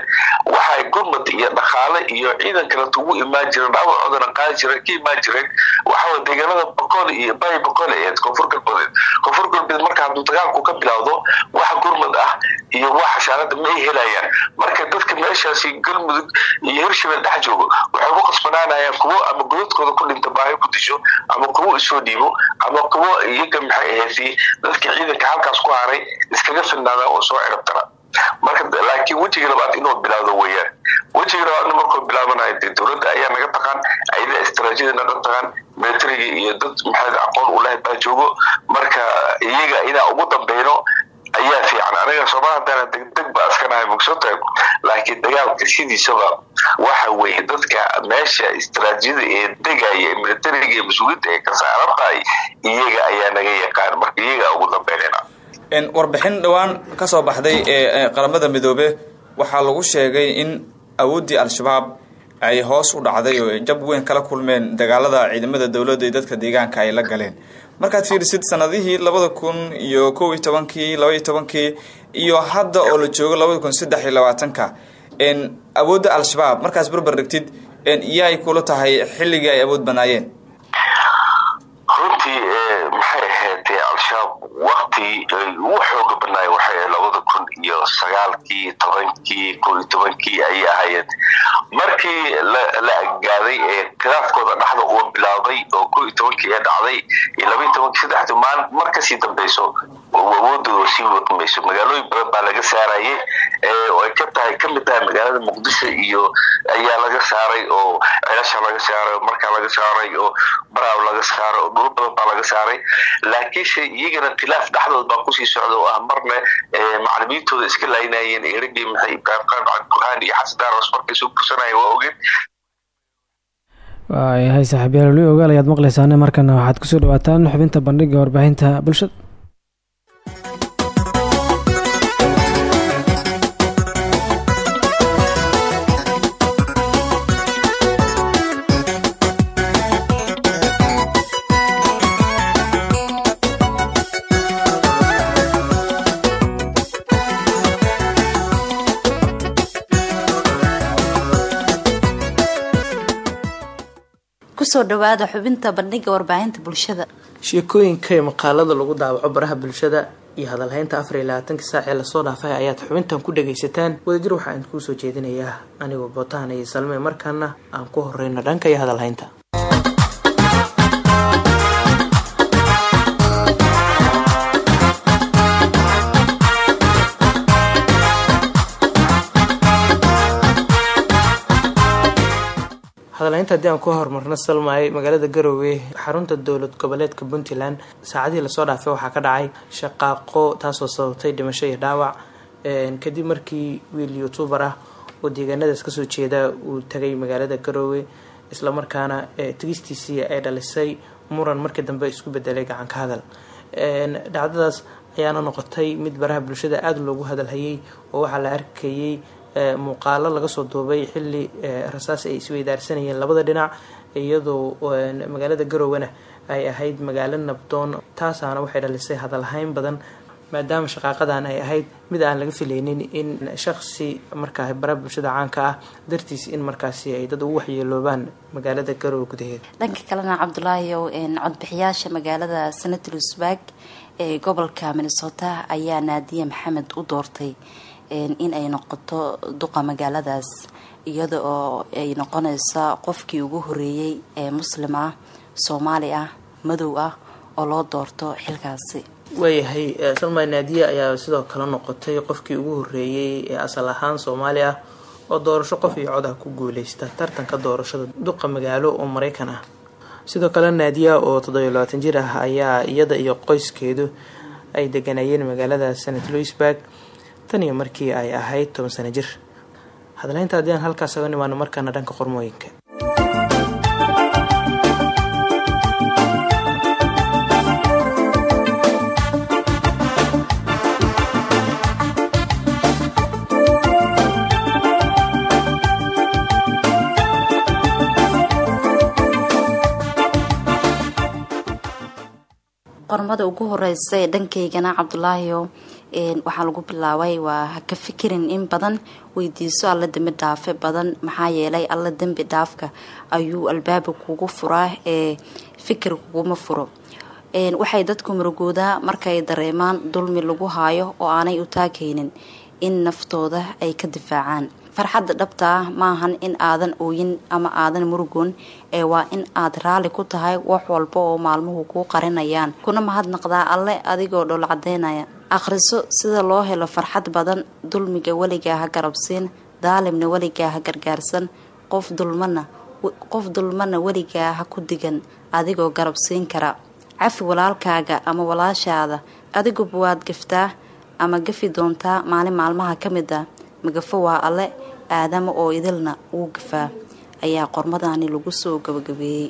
waxay gurmad iyo dhaqaale iyo ciidan kaleta ugu imaan jireen dhaawacoodana qaadi jireen ka imaan jireen. Waxaa deegaanada boqol iyo bay boqol aheed koonfur galbeed. Koonfur galbeed marka hadduu dagaalku ka bilowdo wax gurmad ah iyo wax xashaarada ma ay helayaan. Marka dadka meeshaasi galmudug iyo hirshabelle dhex joogo waxay ku qasbanaanayaan kuwo ama godadkooda ku dhinta baahi ku disho ama kuwo isoo dhiibo ama kuwo iyaga maxay ahayd dadka ciidanka halkaas ku haray iskaga filnaada oo soo cirabtara laakiin wejiga labaad inuu bilaawdo weyaan wejiga labaadna markuu bilaabanayo dee dowladda ayaa naga taqaan ayada istaraatiijiyada naga taqaan militariga iyo dad maxay aqoon u lahay baa joogo. Marka iyaga inaa ugu dambeyno ayaa fiican. Aniga sooma haddaana degdeg ba askanahay mugsotahay laakiin dagaalka sidiisaba waxa weeye dadka meesha istaraatiijiyada ee degaya militariga iyo mas'uuliyadda ee ka saaran tahay iyaga ayaa naga yaqaan. Marka iyaga ugu dambeynayna warbixin dhowaan ka soo baxday ee qaramada midoobe waxaa lagu sheegay in awooddii al-shabaab ay hoos u dhacday oo jab weyn kala kulmeen dagaalada ciidamada dowladda iyo dadka deegaanka ay la galeen. Markaad fiirisid sanadihii labada kun iyo kow iyo tobankii laba iyo tobankii iyo hadda oo la joogo labada kun saddex iyo labaatanka awoodda al-shabaab markaas barbar dhigtid iyaay kula tahay xilligii ay awood banaayeen? Runtii maxay ahayd al-shabaab wakti ugu xooga badnaaya waxay labada kun iyo sagaalkii tobankii kow iyo tobankii ayay ahayd markii la agaaday ee khilaafkooda dhexda uu bilaabay oo kow iyo tobankii ee dhacday iyo laba iyo tobankii saddexdii maalin mar ka sii awoodooda sii waqmayso magaalooyin badan baa laga saarayay oo ay ka tahay ka mid tahay magaalada muqdisho iyo ayaa laga saaray oo celasha laga saaray oo markaa laga saaray oo baraaw laga saaray oo dhul badan baa laga saaray. Laakiinse iyagana khilaaf dhexdood baa ku sii socda oo ah marna macalimiintooda iska laynayeen eragii maxay ibraahim cabdilqurhaan iyo xasan daaros markay soo bursanayeen waa ogeen waayahay saaxiibyaal weli ogaal ayaad markana. Waxaad ku soo dhawaataan xubinta bandhiga warbaahinta bulshada ku soo dhawaada xubinta bandhiga warbaahinta bulshada. Sheekooyinka ee maqaalada lagu daawaco baraha bulshada iyo hadalhaynta afar iyo labaatanka saac ee la soo dhaafay ayaad xubintan ku dhagaysataan wadajir waxaa idin soo jeedinayaa anigoo bootaan iyo salme markaana aan ku horeyno dhanka iyo hadalhaynta hadalhaynta haddii aan ku horumarno salmaay magaalada garowe xarunta dowlad goboleedka puntland saacadihii la soo dhaafay waxaa ka dhacay shaqaaqo taasoo sababtay dhimasho iyo dhaawac. Kadib markii wiil youtuber ah oo deegaanadaas ka soo jeeda uu tagay magaalada garowe islamarkaana tegistiisii ay dhalisay muran markii dambe isku bedelay gacanka hadal. Dhacdadaas ayaana noqotay mid baraha bulshada aada loogu hadalhayay oo waxaa la arkayay muuqaalo laga soo duubay xilli rasaas ay isweydaarsanayeen labada dhinac iyadoo magaalada garowana ay ahayd magaalo nabdoon taasaana waxay dhalisay hadalhayn badan maadaama shaqaaqadan ay ahayd mid aan laga filaynin in shaqsi markaa baraha bulshada caanka ah dartiis in markaasi ay dad ugu waxyeeloobaan magaalada garowe gudaheeda dhanka kalena cabdulaahiyow codbixiyaasha magaalada senatlusburg ee gobolka minnesota ayaa naadiye maxamed u doortay in ay noqoto duqa magaaladaas iyada oo ay noqonaysa qofkii ugu horeeyey ee muslim ah soomaali ah madow ah oo loo doorto xilkaasi. Waayahay salma naadiye ayaa sidoo kale noqotay qofkii ugu horeeyey ee asal ahaan soomaali ah oo doorasho qof iyo cod ah ku guuleysta tartanka doorashada duqa magaalo oo mareykan ah. Sidoo kale naadiya oo toddobiyo labaatan jir ah ayaa iyada iyo qoyskeedu ay deganayeen magaalada senat louisburg tan iyo markii ay ahayd toban sano jir. Hadleynta haddii aan halkaas oga nimaano markaana dhanka qormooyinka. Qormada ugu horeysa ee dhankaygana cabdulaahiyo waxaa lagu bilaabay waa ha ka fikirin in badan weydiiso alla dembi dhaafe badan. Maxaa yeelay alla dembi dhaafka ayuu albaaba kugu furaa ee fikir kuguma furo. Waxay dadku murugoodaa markay dareemaan dulmi lagu haayo oo aanay u taagaynin in naftooda ay ka difaacaan farxadda dhabta ah maahan in aadan ooyin ama aadan murugoon ee waa in aad raalli ku tahay wax walba oo maalmuhu kuu qarinayaan. Kuna mahadnaqdaa alle adigoo dhol cadeynaya akhriso sida loo helo farxad badan dulmiga weligaa ha garabsiin daalimna weligaa ha gargaarsan qof dulmana qof dulmana weligaa ha ku digan adigoo garabsiin kara. Cafi walaalkaaga ama walaashaada adiguba waad gaftaa ama gafi doontaa maalin maalmaha ka mid ah magafo waa alle aadamo oo idilna wuu gafaa ayaa qormadani lagu soo gabagabeeyey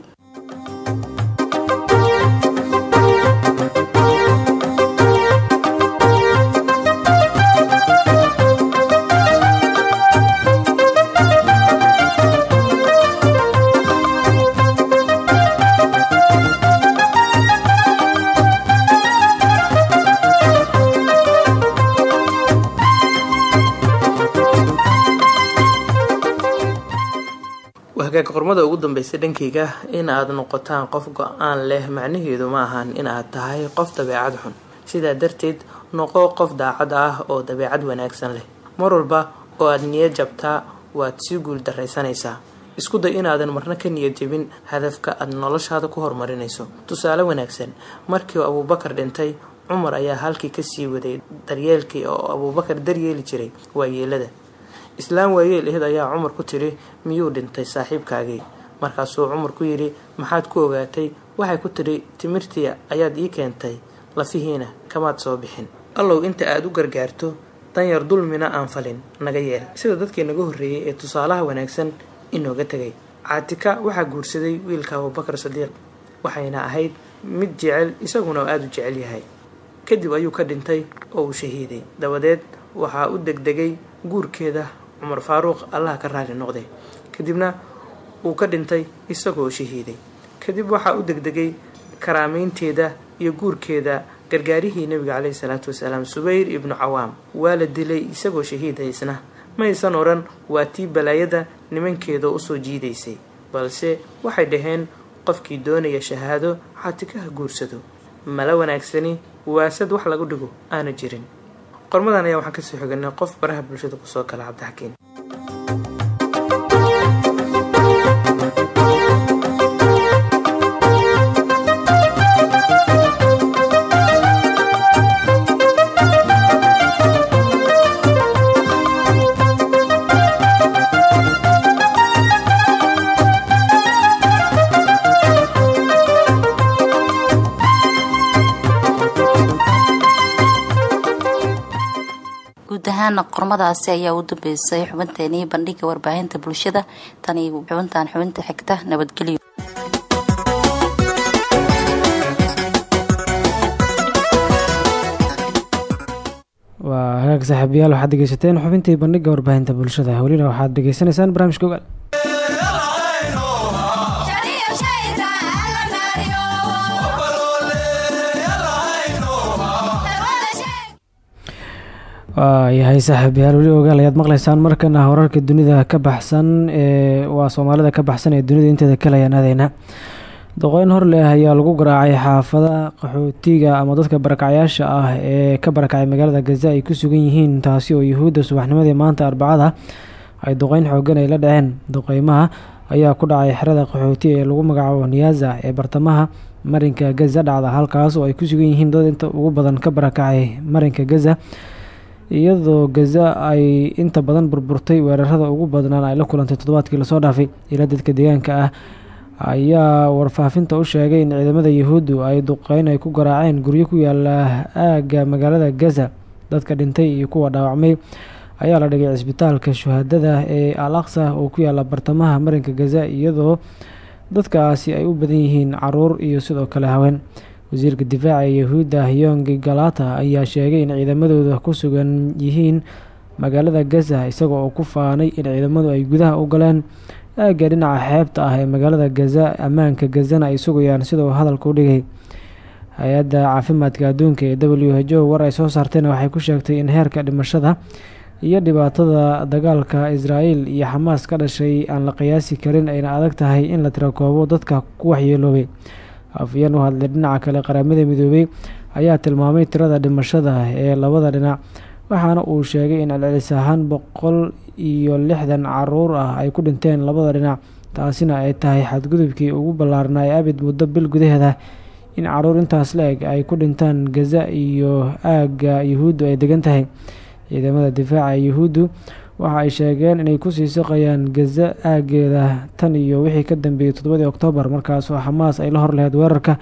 qormada ugu dambeysa dhankayga in aad noqotaan qof go'aan leh macnaheedu ma ahan in aad tahay qof dabeecad xun. Sidaa darteed noqo qof daacad ah oo dabeecad wanaagsan leh. Mar walba oo aad niyad jabtaa waad sii guul daraysanaysaa. Isku day inaadan marna ka niyad jebin hadafka aad noloshaada ku horumarinayso. Tusaale wanaagsan markii abuubakar dhintay cumar ayaa halkii ka sii waday daryeelkii oo abuubakar daryeeli jiray waayeelada islaam waayeel aheed ayaa cumar ku tidhi miyuu dhintay saaxiibkaagii markaasuu cumar ku yidhi maxaad ku ogaatay? Waxay ku tidhi timirtii ayaad ii keentay lafihiina kamaad soo bixin. Allow inta aada u gargaarto danyar dulmina aan falin naga yeel. Sida dadkii naga horreeyey ee tusaalaha wanaagsan inooga tegay. Caatika waxaa guursaday wiilka abubakar sadiiq waxayna ahayd mid jecel isaguna aada u jecel yahay. Kadib ayuu ka dhintay oo uu shahiiday. Dabadeed waxaa u degdegay guurkeeda cumar faaruuq allaha ka raali noqday. Kadibna uu ka dhintay isagoo shahiiday. Kadib waxaa u degdegay karaameynteeda iyo guurkeeda gargaarihii nebiga caleyhi salaatu wasalaam subayr ibnu cawaam. Waa la dilay isagoo shahiida isna maysan odhan waa tii balaayada nimankeeda u soo jiidaysay balse waxay dhaheen qofkii doonaya shahaado xaatikaha guursado. Mala wanaagsani waasad wax lagu dhigo aana jirin. Qormadan ayaa waxaan ka soo xiganay qof baraha bulshada ku soo gala cabdixakiin ahaana qormadaasi ayaa u dambeysay xubinteenii bandhiga warbaahinta bulshada. Tan iyo xubintan xubinta xigta nabadgelyo. Waa hagaag saaxiibayaal waxaad dhegeysateen xubintii bandhiga warbaahinta bulshada. Welina waxaad dhegeysanaysaan barnaamijka ogaal waayahay saaxiibayaal weli ogaal ayaad maqlaysaan. Markana wararka dunida ka baxsan ee waa soomaalida ka baxsan ee dunida inteeda kale ayaan aadeyna doqeyn hor leh ayaa lagu garaacay xaafada qaxootiga ama dadka barakacyaasha ah ee ka barakacay magaalada gaza ay ku sugan yihiin taasi oo yuhuudda subaxnimadii maanta arbacada ay doqeyn xoogan ay la dhaceen. Doqeymaha ayaa ku dhacay xerada qaxootiga ee lagu magacaabo niyaza ee bartamaha marinka gaza dhacda halkaas oo ay ku sugan yihiin dad inta ugu badan ka barakacay marinka gaza iyadoo gaza ay inta badan burburtay weerarada ugu badnaan ay la kulantay toddobaadkii la soo dhaafay ila dadka deegaanka ah. Ayaa warfaafinta u sheegay in ciidamada yuhuuddu ay duqeyn ay ku garaaceen guryo ku yaalla aagga magaalada gaza dadka dhintay iyo kuwa dhaawacmay. Ayaa la dhigay cisbitaalka shuhadada ee al aqsa oo ku yaalla bartamaha marinka gaza iyadoo dadkaasi ay u badan yihiin carruur iyo sidoo kale haween wasiirka difaaca ee yahuudda yongi galata ayaa sheegay in ciidamadooda ku sugan yihiin magaalada gaza isagoo oo ku faanay in ciidamadu ay gudaha u galeen. Aagga dhinaca xeebta ah ee magaalada gaza ammaanka gazana ay sugayaan sida uu hadalka u dhigay. Hay'adda caafimaadka adduunka ee w h o war ay soo saartayna waxay ku sheegtay in heerka dhimashada iyo dhibaatada dagaalka israa'iil iyo xamaas ka dhashay aan la qiyaasi karin ayna adag tahay in la tirakoobo dadka ku waxyeeloobay afyeen u hadlay dhinaca kale qaramada midoobey ayaa tilmaamay tirada dhimashada ee labada dhinac waxaana uu sheegay in celcelis ahaan boqol iyo lixdan carruur ah ay ku dhinteen labada dhinac taasina ay tahay xadgudubkii ugu ballaarnaa ee abid muddo bil gudaheeda in carruur intaas la eg ay ku dhintaan gaza iyo aagga yuhuuddu ay degan tahay. Ciidamada difaaca yuhuuddu waxa ay sheegeen inay ku sii saqayaan gaza aaggeeda tan iyo wixii ka dambeeyey toddobadii oktoobar markaasoo xamaas ay la hor laheyd weerarka.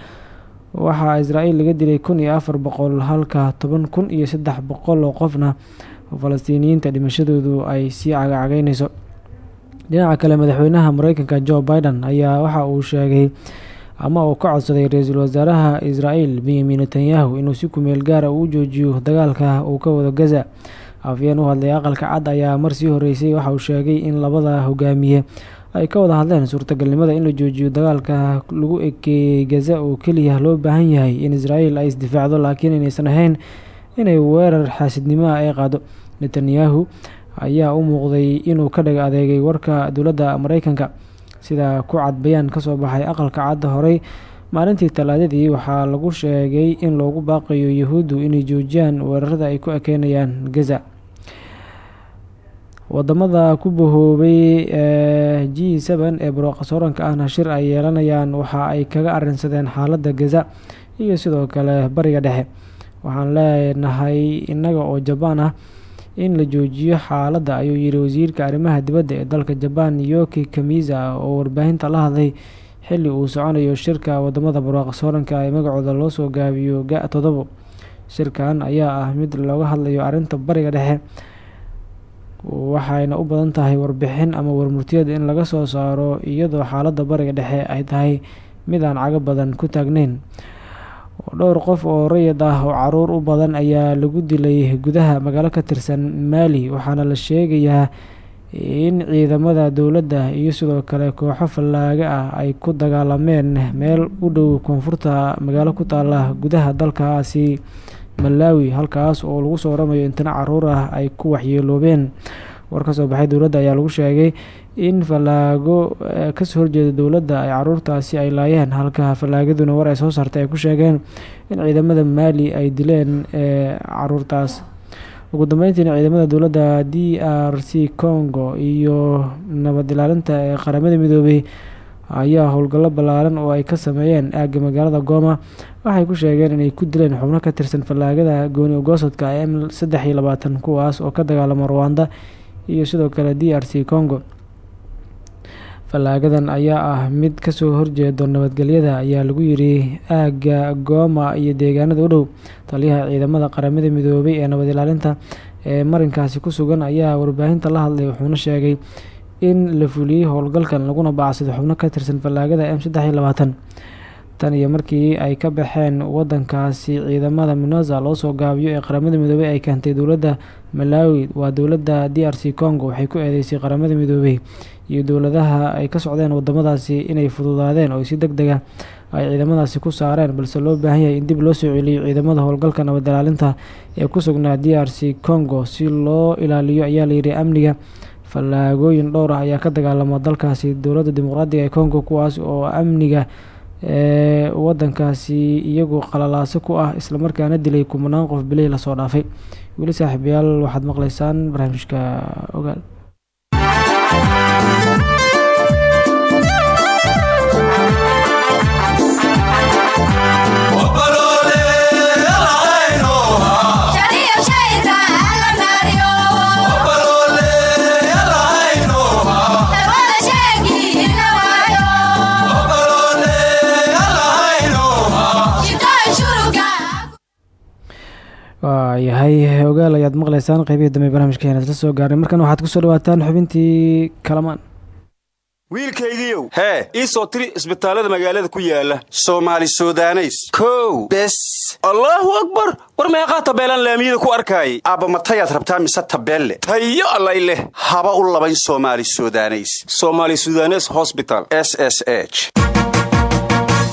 Waxaa israa'iil laga dilay kun iyo afar boqol halka toban kun iyo saddex boqol oo qofna falastiiniyiinta dhimashadoodu ay sii cagacagaynayso dhinaca kale madaxweynaha mareykanka jo biden ayaa waxa uu sheegay ama uu ka codsaday ra'iisul wasaaraha israa'iil benyamin netanyahu inuu si kumeel gaara uu joojiyo dagaalka uu ka wado gaza afyeen u hadlay aqalka cad ayaa mar sii horeysay waxa uu sheegay in labada hogaamiye ay ka wada hadleen suurtagalnimada in la joojiyo dagaalka lagu ekeeyey gaza oo keliya loo baahan yahay in israa'iil ay isdifaacdo laakiin inaysan ahayn inay weerar xaasidnimo ah ay qaado. Netanyahu ayaa u muuqday inuu ka dhag adeegay warka dowladda mareykanka sida ku cad bayaan ka soo baxay aqalka cadda horey maalintii talaadadii waxaa lagu sheegay in loogu baaqayo yuhuuddu inay joojiyaan weerarada ay ku ekeynayaan gaza. Wadamada ku bahoobay ee g seben ee barooqasooranka ahna shir ay yeelanayaan waxa ay kaga arinsadeen xaaladda gaza iyo sidoo kale bariga dhexe. Waxaan leenahay innaga oo jabaan ah in la joojiyo xaaladda ayuu yidhi wasiirka arrimaha dibadda ee dalka jabaan yoki kamiza oo warbaahinta la hadlay xilli uu soconayo shirka waddamada barwaaqasooranka ee magacooda loo soo gaabiyo ga todobo shirkan ayaa ah mid looga hadlayo arrinta bariga dhexe waxayna u badan tahay warbixin ama warmurtiyada in laga soo saaro iyadoo xaaladda bariga dhexe ay tahay mid aan cago badan ku taagneyn dhowr qof oo rayid ah oo carruur u badan ayaa lagu dilay gudaha magaalo ka tirsan maali waxaana la sheegayaa in ciidamada dowladda iyo sidoo kale kooxo fallaaga ah ay ku dagaalameen meel u dhow koonfurta magaalo ku taala gudaha dalkaasi malaawi halkaas oo lagu soo waramayo in tana carruur ah ay ku waxyeeloobeen. War ka soo baxay dowladda ayaa lagu sheegay in fallaago ka soo horjeeda dowladda ay caruurtaasi ay laayeen halka fallaagaduna war ay soo saartay ay ku sheegeen in ciidamada maali ay dileen caruurtaas ugu dambeyntiina ciidamada dowladda d r c congo iyo nabad ilaalinta ee qaramada midoobay ayaa howlgallo ballaaran oo ay ka sameeyeen aagga magaalada gooma waxay ku sheegeen inay ku dileen xubno ka tirsan fallaagada gooni ogoosadka m saddex iyo labaatan kuwaas oo ka dagaalama rwanda iyo sidoo kale d r c congo fallaagadan ayaa ah mid ka soo horjeedo nabadgelyada ayaa lagu yiri aagga gooma iyo deegaanada u dhow taliyaha ciidamada qaramada midoobay ee nabad ilaalinta ee marinkaasi ku sugan ayaa warbaahinta la hadlay wuxuuna sheegay in la fuliyey howlgalkan laguna baacsaday xubno ka tirsan fallaagada m saddex iyo labaatan. Tan iyo markii ay ka baxeen wadankaasi ciidamada minoza loo soo gaabiyo ee qaramada midoobey ay keentay dowladda malawi. Waa dowladda d r c congo waxay ku eedeysay qaramada midoobey iyo dowladaha ay ka socdeen wadamadaasi inay fududaadeen oo si deg dega ay ciidamadaasi ku saareen balse loo baahan yahay in dib loo soo celiyo ciidamada howlgalka nabadilaalinta ee ku sugnaa d r c congo. Si loo ilaaliyo ayaa layidhi amniga fallaagooyin dhowr ah ayaa ka dagaalama dalkaasi dowladda dimuqraadiga ee congo kuwaas oo amniga ee wadankaasi iyagu qalalaaso ku ah islamarkaana dilay kumanaan qof bilihii la soo dhaafay. Weli saaxiibayaal waxaad maqleysaan barnaamijka ogaal maqleysaan qeybihii dambe barnaamijkeena isla soo gaarnay markan waxaad ku soo dhawaataan xubintii kalamaan. Wiilkaygiiow hee ii soo tiri isbitaallada magaalada ku yaalla soomaali sudaneys. Kow bes. Allaahu akbar! War meeqaa tabeelaan laamiyada ku arkaayay. Aabba matayaad rabtaa mise tabeelle? Tayo allay leh. Haba u labayn soomaali sudaneys. Soomaali sudanes hosbital s s h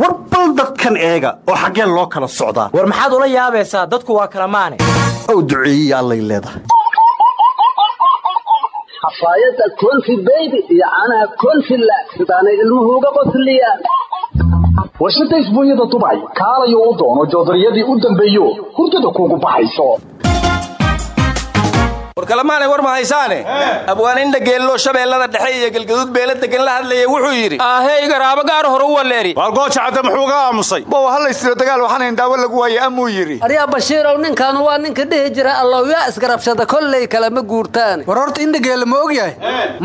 war bal dadkan eega oo xaggeen loo kala socdaa war maxaad ula yaabaysaa? Dadku waa kala maane. Ow duceeyey allay leedahay xafaayadda konfi beybi iyo caanaha konfi la sidaanay ilmuhu uga qosliyaan warshadda isbuunyada dubay kaalayo u doono joodariyadii u dambeeyo hurdada kuugu baxayso warkalamaanay war ma haysaane? Abwaaninda geelloo shabeellada dhexe iyo galgaduud beela degan la hadlaya wuxuu yidhi aahey garaabo gaar hore u waleeri. Waalgooja cadde muxuu ga aamusay? Bow hallaystiro dagaal waxaanayn daawo lagu waaye amuu yidhi. Aryaa bashiirow ninkaanu waa ninka dhihi jira allowyaa isgarabshada kolley kalema guurtaane war horta indhageella ma og yahay?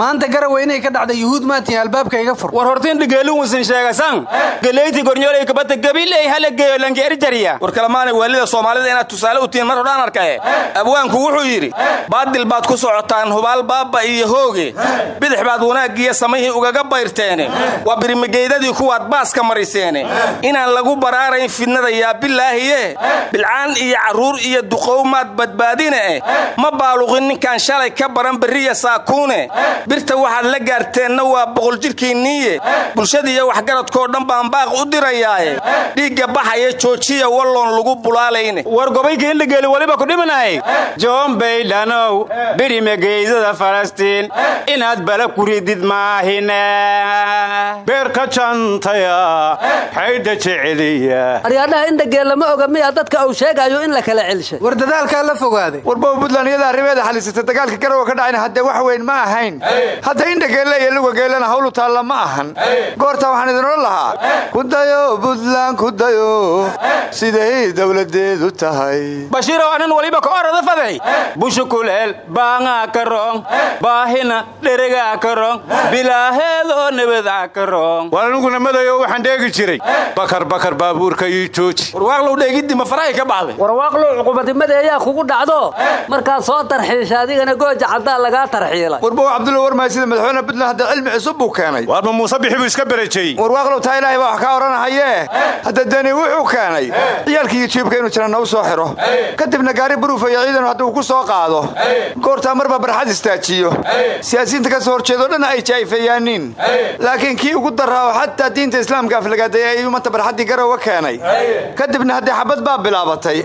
Maanta garawe inay ka dhacday yuhuud maatiin albaabka iga fur. War horta indhageellu wisin sheegasan galeyti gornyoolay kabata gabiley hala geeyo langeerjariya war kalamaanay waalida soomaalida inaad tusaale u tihiin mar hodhaan arkae abwaanku wuxuu yidhi baadil baad ku socotaan hubaal baabba iyo hooge. Bidix baad wanaaggiiyo samihii ugaga bayrteene. Waa birimigeydadii kuwaad baaska mariseene. Inaan lagu baraarayn fidnada yaa bilaahiye bilcaan iyo carruur iyo duqow maad badbaadine eh ma baaluqin ninkaan shalay ka baran berriya saakuune. Birta waxaad la gaarteenna waa boqol jidhkiinniiye bulshadiiyo waxgaradkoo dhan baan baaq u dirayaaye. Dhiigga baxaya joojiya walloon lagu bulaalayne. War gobayka indhageeli weliba ku dhimanay joon baydhanow birimageydada falastiin. Inaad bala ku ridid maahine. Beerka jantaya xaydha jeceliya. Aryaadhaha indhageella ma oga miyaa dadka uu sheegayo in la kala celshay war dadaalkaa la fogaaday. Warbow buntland iyada arrimeeda xalisata dagaalka garowa ka dhacayna haddee wax weyn ma ahayn. Hadda indhageelle iyo lugageellana hawlu taalla ma ahan. Goortaa waxaan idin odhan lahaa kudayo buntland kudayo siday dowladeedu tahay. Bashiirow anan waliba ka orada faday bushukuleel baangaa ka baahina dheregaa ka roong bilaaheedoo nabadaa ka roong war aniguna madayo waxaan dheegi jiray. Bakar bakar baabuurka ii jooji. Warwaaqlow dheegiddi ma farahay ka baxday warwaaqlow cuqubadimadeeyaa kugu dhacdo? Markaad soo tarxiisha adigana gooja caddaa lagaa tarxiilay warbow cabdulla warmaay sida madaxweyne puntland hadda cilmi cusub buu keenay. Warma muuse bixi buu iska berajeyey warwaaqlow taa ilaahay baa wax ka odhanahayee hadda deni wuxuu keenay. Ciyaalkiiyo jiibka inuu jirana u soo xiro. Kadibna gaari buruufa iyo ciidan hadduu ku soo qaado goortaa marba barxad istaajiyo. Siyaasiyiinta ka soo horjeedoo dhan ay jaayfeeyaaniin laakiin kii ugu daraa oo xataa diinta islaamka aflagaaday ayuu manta barxaddii garowa keenay. Kadibna haddee xabad baa bilaabatay.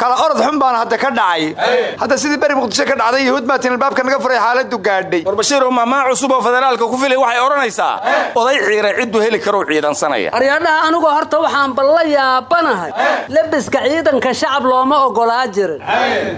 Kala orod xun baana hadda ka dhacay. Hadda sidii beri muqdisho ka dhacday yahuud maatiin albaabka naga furay xaaladu gaadhay. War bashiirow mahmaa cusub oo federaalka ku filay waxay odhanaysaa oday ciiray cidduu heli karou ciidansanaya. Aryaadhaha anigoo horta waxaan balla yaabanahay lebiska ciidanka shacab looma oggolaa jirin.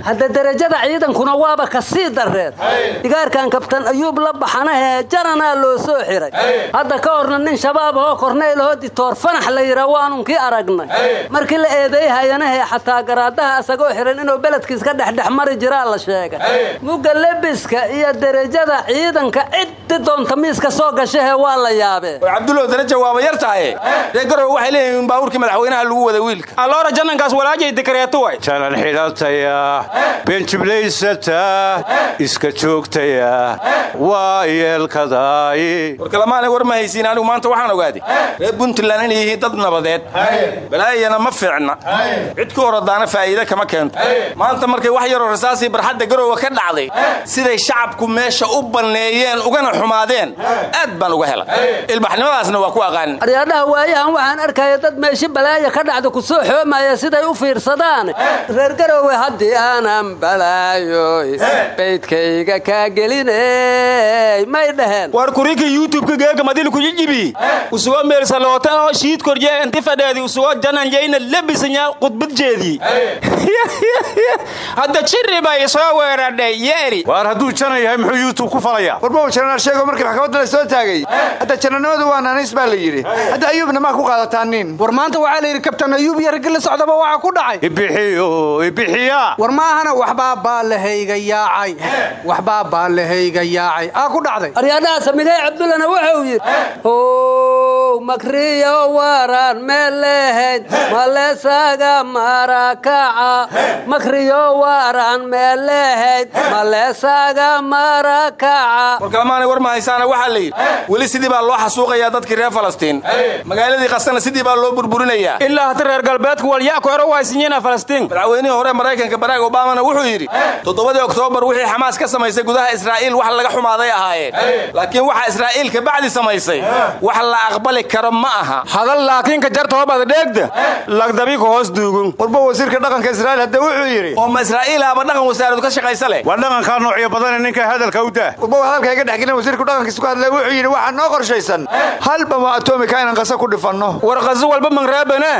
Hadda derajada ciidankuna shabaabna waaba ka sii dareed digaarkan kabtan ayuub la baxanahee jaranaa loo soo xiray. Hadda ka horna nin shabaab ahoo kornaylaho ditoor fanax la yidhaa waanunkii aragnay. Markii la eedeeyhayanahee xataa garaadaha asagoo xiran inuu beledkiis ka dhexdhex mari jiraa la sheegay. Mugga lebiska iyo derajada ciidanka ciddi doonta miiska soo gashahee waa la yaabee. Cabdulow daraja waaba yar tahay. Reer garowe waxay leeyihiin baabuurkii madaxweynaha lagu wada wiilka. Alloora jannankaas walaajay dikareeto way. Jalan xidhataya benjiblaysata iska joogtaya waa yeelkadaay warkalamaana war ma haysiin anigu maanta waxaan ogaaday reer puntland inay yihiin dad nabadeed. Balaayana ma fiicna. Cid ku oradaana faa'iide kama keento. Maanta markay wax yaroo rasaasii barxadda garowe ka dhacday siday shacabku meesha u banneeyeen ugana xumaadeen aad baan uga helay. Ilbaxnimadaasna waa ku aqaanin aryaadhaha waayahan waxaan arkaya dad meeshi balaaya ka dhacda ku soo xoomaya siday u fiirsadaan. Reer garowe haddii aanan balaayoy baydkayga kaa geliney may dhaheen. War kurika youtubeka geega madili kujijibi usugoo meelsaloota oo shiid korjee inti fadheedi usugoo jananyayna lebisanya khudbadjeedii hadda jiri bay soo weeradhay yeeri. Waar hadduu jana yahay muxuu yuutub ku falayaa warbow janaal sheego markii maxkamadda la soo taagay. Hadda jananimadu waa naaniis baa la yidhi. Hadda ayuubna maa ku qaadataa nin. War maanta waxaa la yidhi kabtan ayuub iyo raggi la socdaba waxaa ku dhacay. Ibixiyo ibixiya war maahana waxbaa baalahayga yaacay. Waxbaa baalahayga yaacay. Aa ku dhacday. Aryaadhaha samigay cabdullana wuxuu yidhi how makriyo waran meelehayd malesaga marakaca. Makriyo waran meelehayd malesaga marakaca. Warkalamaanay war ma haysaana waxaa la yidhi weli sidii baa loo xasuuqayaa dadkii reer falastiin. Magaaladii qasana sidii baa loo burburinayaa. Ilaa hata reer galbeedku walyaku hore waaysinyena falastiin. Madaxweynihii hore maraykanka barack obamana wuxuu yidhi toddobadii oktoobar wixii xamaas ka samaysay gudaha israa'iil wax laga xumaaday ahaayeen. Laakiin waxa israa'iil ka bacdi samaysay wax la aqbali karo ma aha. Hadal laakiinka jartoobada dheegda lagdabiku hoos duugun warba wasiirka dhaqanka israa'iil hadda wuxuu yidhi oo ma israa'iil aba dhaqan wasaaradu ka shaqaysa leh. Waa dhaqankaa noocyo badane ninka hadalka u daa. warba hadalka iga dhexgelin wasiirku dhaqankiisa ku hadlay wuxuu yidhi waxaa noo qorshaysan. Hal bama atomika inaan qasa ku dhifanno. War qaso walba mangraabane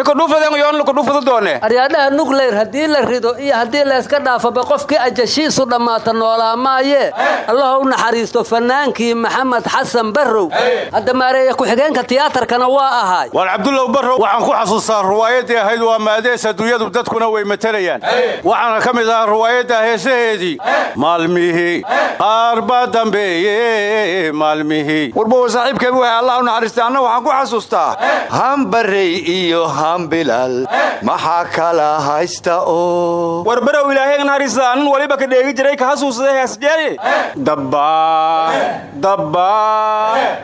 ikudhufaden yoon lakudhufadu doone aryaadhaha nucleyr haddii la rido iyo haddii layska dhaafaba qofkii ajashiisu dhammaata noolaa maayee allah u naxariisto fanaankii maxamed xasan barrow. Hadda maareeya ku-xigeenka tiyaatarkana waa ahaay waar cabdullaw barrow waxaan ku xasuustaa ruwaayaddii ahayd waa maadees adduunyadu dadkuna way matalayaan waxaana ka mid ahaa ruwaayadda heesaheedii maalmihii qaar baa dambeeye maalmihii warbowa saaxiibkeebi allah u naxariistay anna waxaan ku xasuustaa. Hambarey iyo hambilal maxaa kala haysta oo? War barow ilaahay naxariista anin waliba ka dheegi jiray ka xasuusada heesjeeri dabba dabba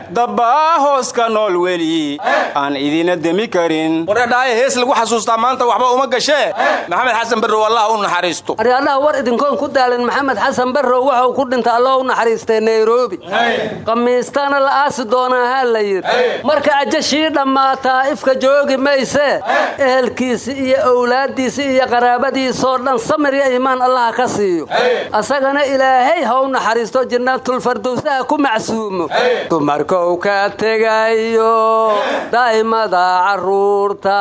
dabba hooska nool weli. Aan idina demi karin. Wardhaaye hees lagu xasuustaa maanta waxba uma gashee maxamed xasan barrow allah u naxariisto aryaadhaha war idinkoon ku daalin maxamed xasan barrow waxau ku dhintay allah u naxariistay nairobi. Qamiistana la aasi doonaa haa la yidhi marka ajashii dhammaataa ifka joogi maysee ehelkiisi iyo owlaaddiisi iyo qaraabadiisoo dhan samir iyo iimaan allaha ka siiyo asagana ilaahay ha u naxariisto jannaatulfardowsaha ku macsuumo. Dumarkou ka tegayo daa'imada carruurta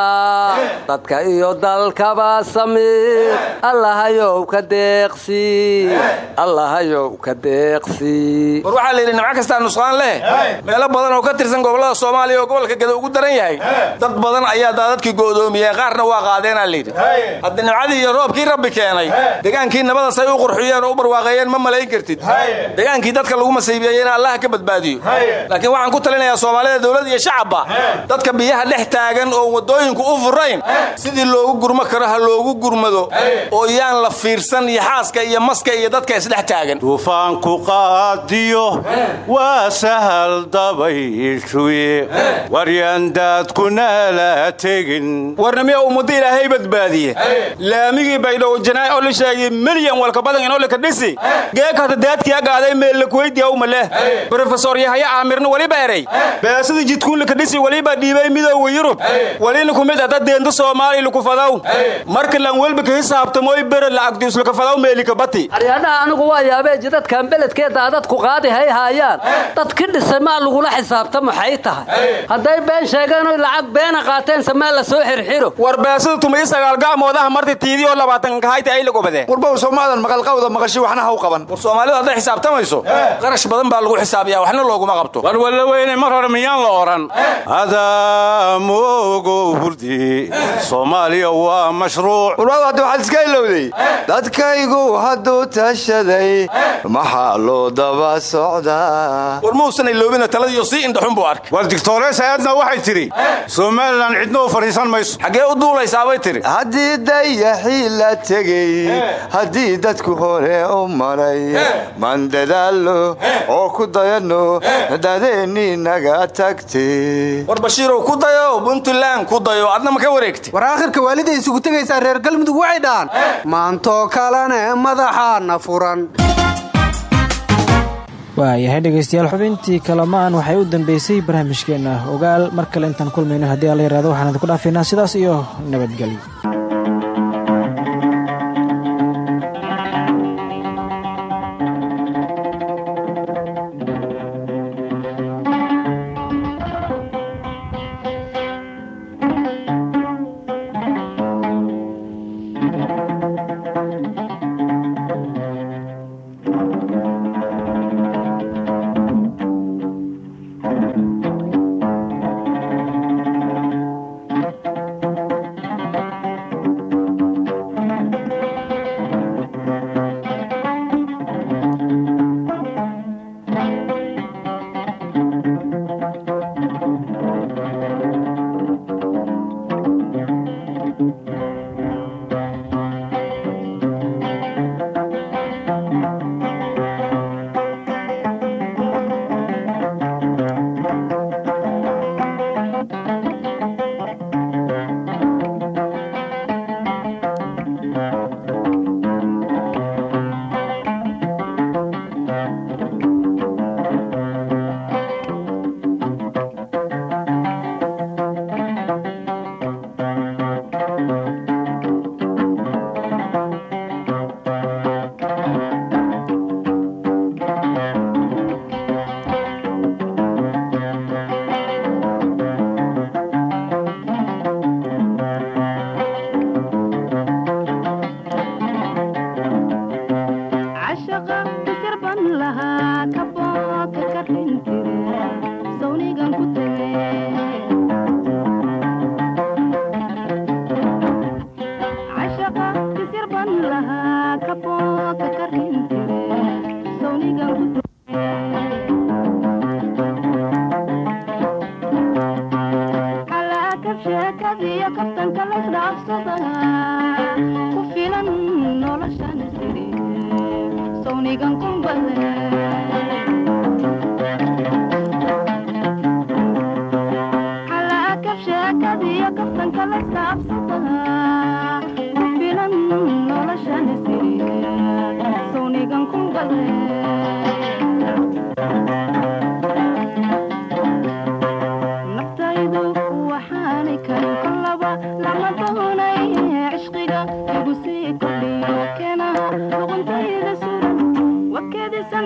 dadka iyo dalkaba samir. Allahayow ka deeqsi. Allahayow ka deeqsi. War waxaa la yidhi nimco kastaa nusqaan leh. Meelo badan oo ka tirsan gobollada soomaaliya oo gobolka gada ugu daran yahay dad badan ayaa daadadkii go'doomiyeen qaarna waa qaadeenaa layidhi hadda nimcadii iyo roobkii rabbi keenay degaankii nabada say u qurxiyeen oo u barwaaqeeyeen ma malayn kartid. Degaankii dadka lagu masaybiyeeyena allaha ka badbaadiyo. Laakiin waxaan ku talinayaa soomaalida dowlad iyo shacabba dadka biyaha dhex taagan oo waddooyinku u furayn sidii loogu gurmo karo ha loogu gurmado oo yaan la fiirsan iyo xaaska iyo maska iyo dadka isdhex taagan. Duufaanku qaadiyo waa sahal dabayshuye waryaandaadkuna la tegin. Warnamiya ummadda ilaahay badbaadiye. Laamigii baydhow janaay oo la sheegay milyan walka badan inoo laka dhisi geekata daadkiya gaaday meella kuweydiya uma leh. Brofesor yahaya aamirna waliba eray. Bees beesada jidkuunlaka dhisi waliba dhiibay midooga yurub. Walina kumid ada deenta soomaaliya lakufadaw marka lan welba ka hisaabtamoy bere lacagdiislakafadaw meelika bati. Aryadhaha anigu waa yaabee jidadkan beledkeeda dadku qaadi hay haayaan dad ki dhisay maa lagula xisaabta maxay tahay? Hadday been sheegeen oy lacag beena qaateen samee la soo xirxiro. War beesada tuma i sagaal gacmoodaha marti tiidii oo labaatan kahayta soomaadan maqalqawda maqashi waxna ha u qaban. War soomaalidu hadday xisaabtamayso qarash badan baa lagu xisaabiyaa waxna looguma qabto. War walla weyne mar hore miyaan la odhan adaamogo hurdi soomaaliya waa mashruuc. Warwaad hadda waxaad iska ilowday? Dadkaygu hadduu tashaday maxaa loo daba socdaa? War muusan iloobina taladiyo si indhaxun buu arkay. War digtores aadna waxay tidhi somalilan cidna u fadhiisan mayso. Xaggee u duulaysaabay tidhi. Haddii dayaxii la tegey haddii dadku hore u maray maan dadaallo oo ku dayanno dadeennii naga tagtay war bashiirow ku dayo puntland ku dayo adna ma ka wareegtay war aakhirka waaliday isugu tegaysaa reer galmudug waxay dhahaan maantoo kalene madaxaana furan waayahay dhegaystayaal xubintii kalamaan waxay u dambeysay barnaamijkeenna. Ogaal mar kale intaan kulmayno haddii alla yaraado waxaan idinku dhaafaynaa sidaas iyo nabadgelyo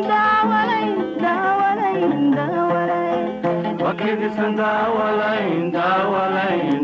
Dawalain, dawalain, dawalain, dawalain, dawalain.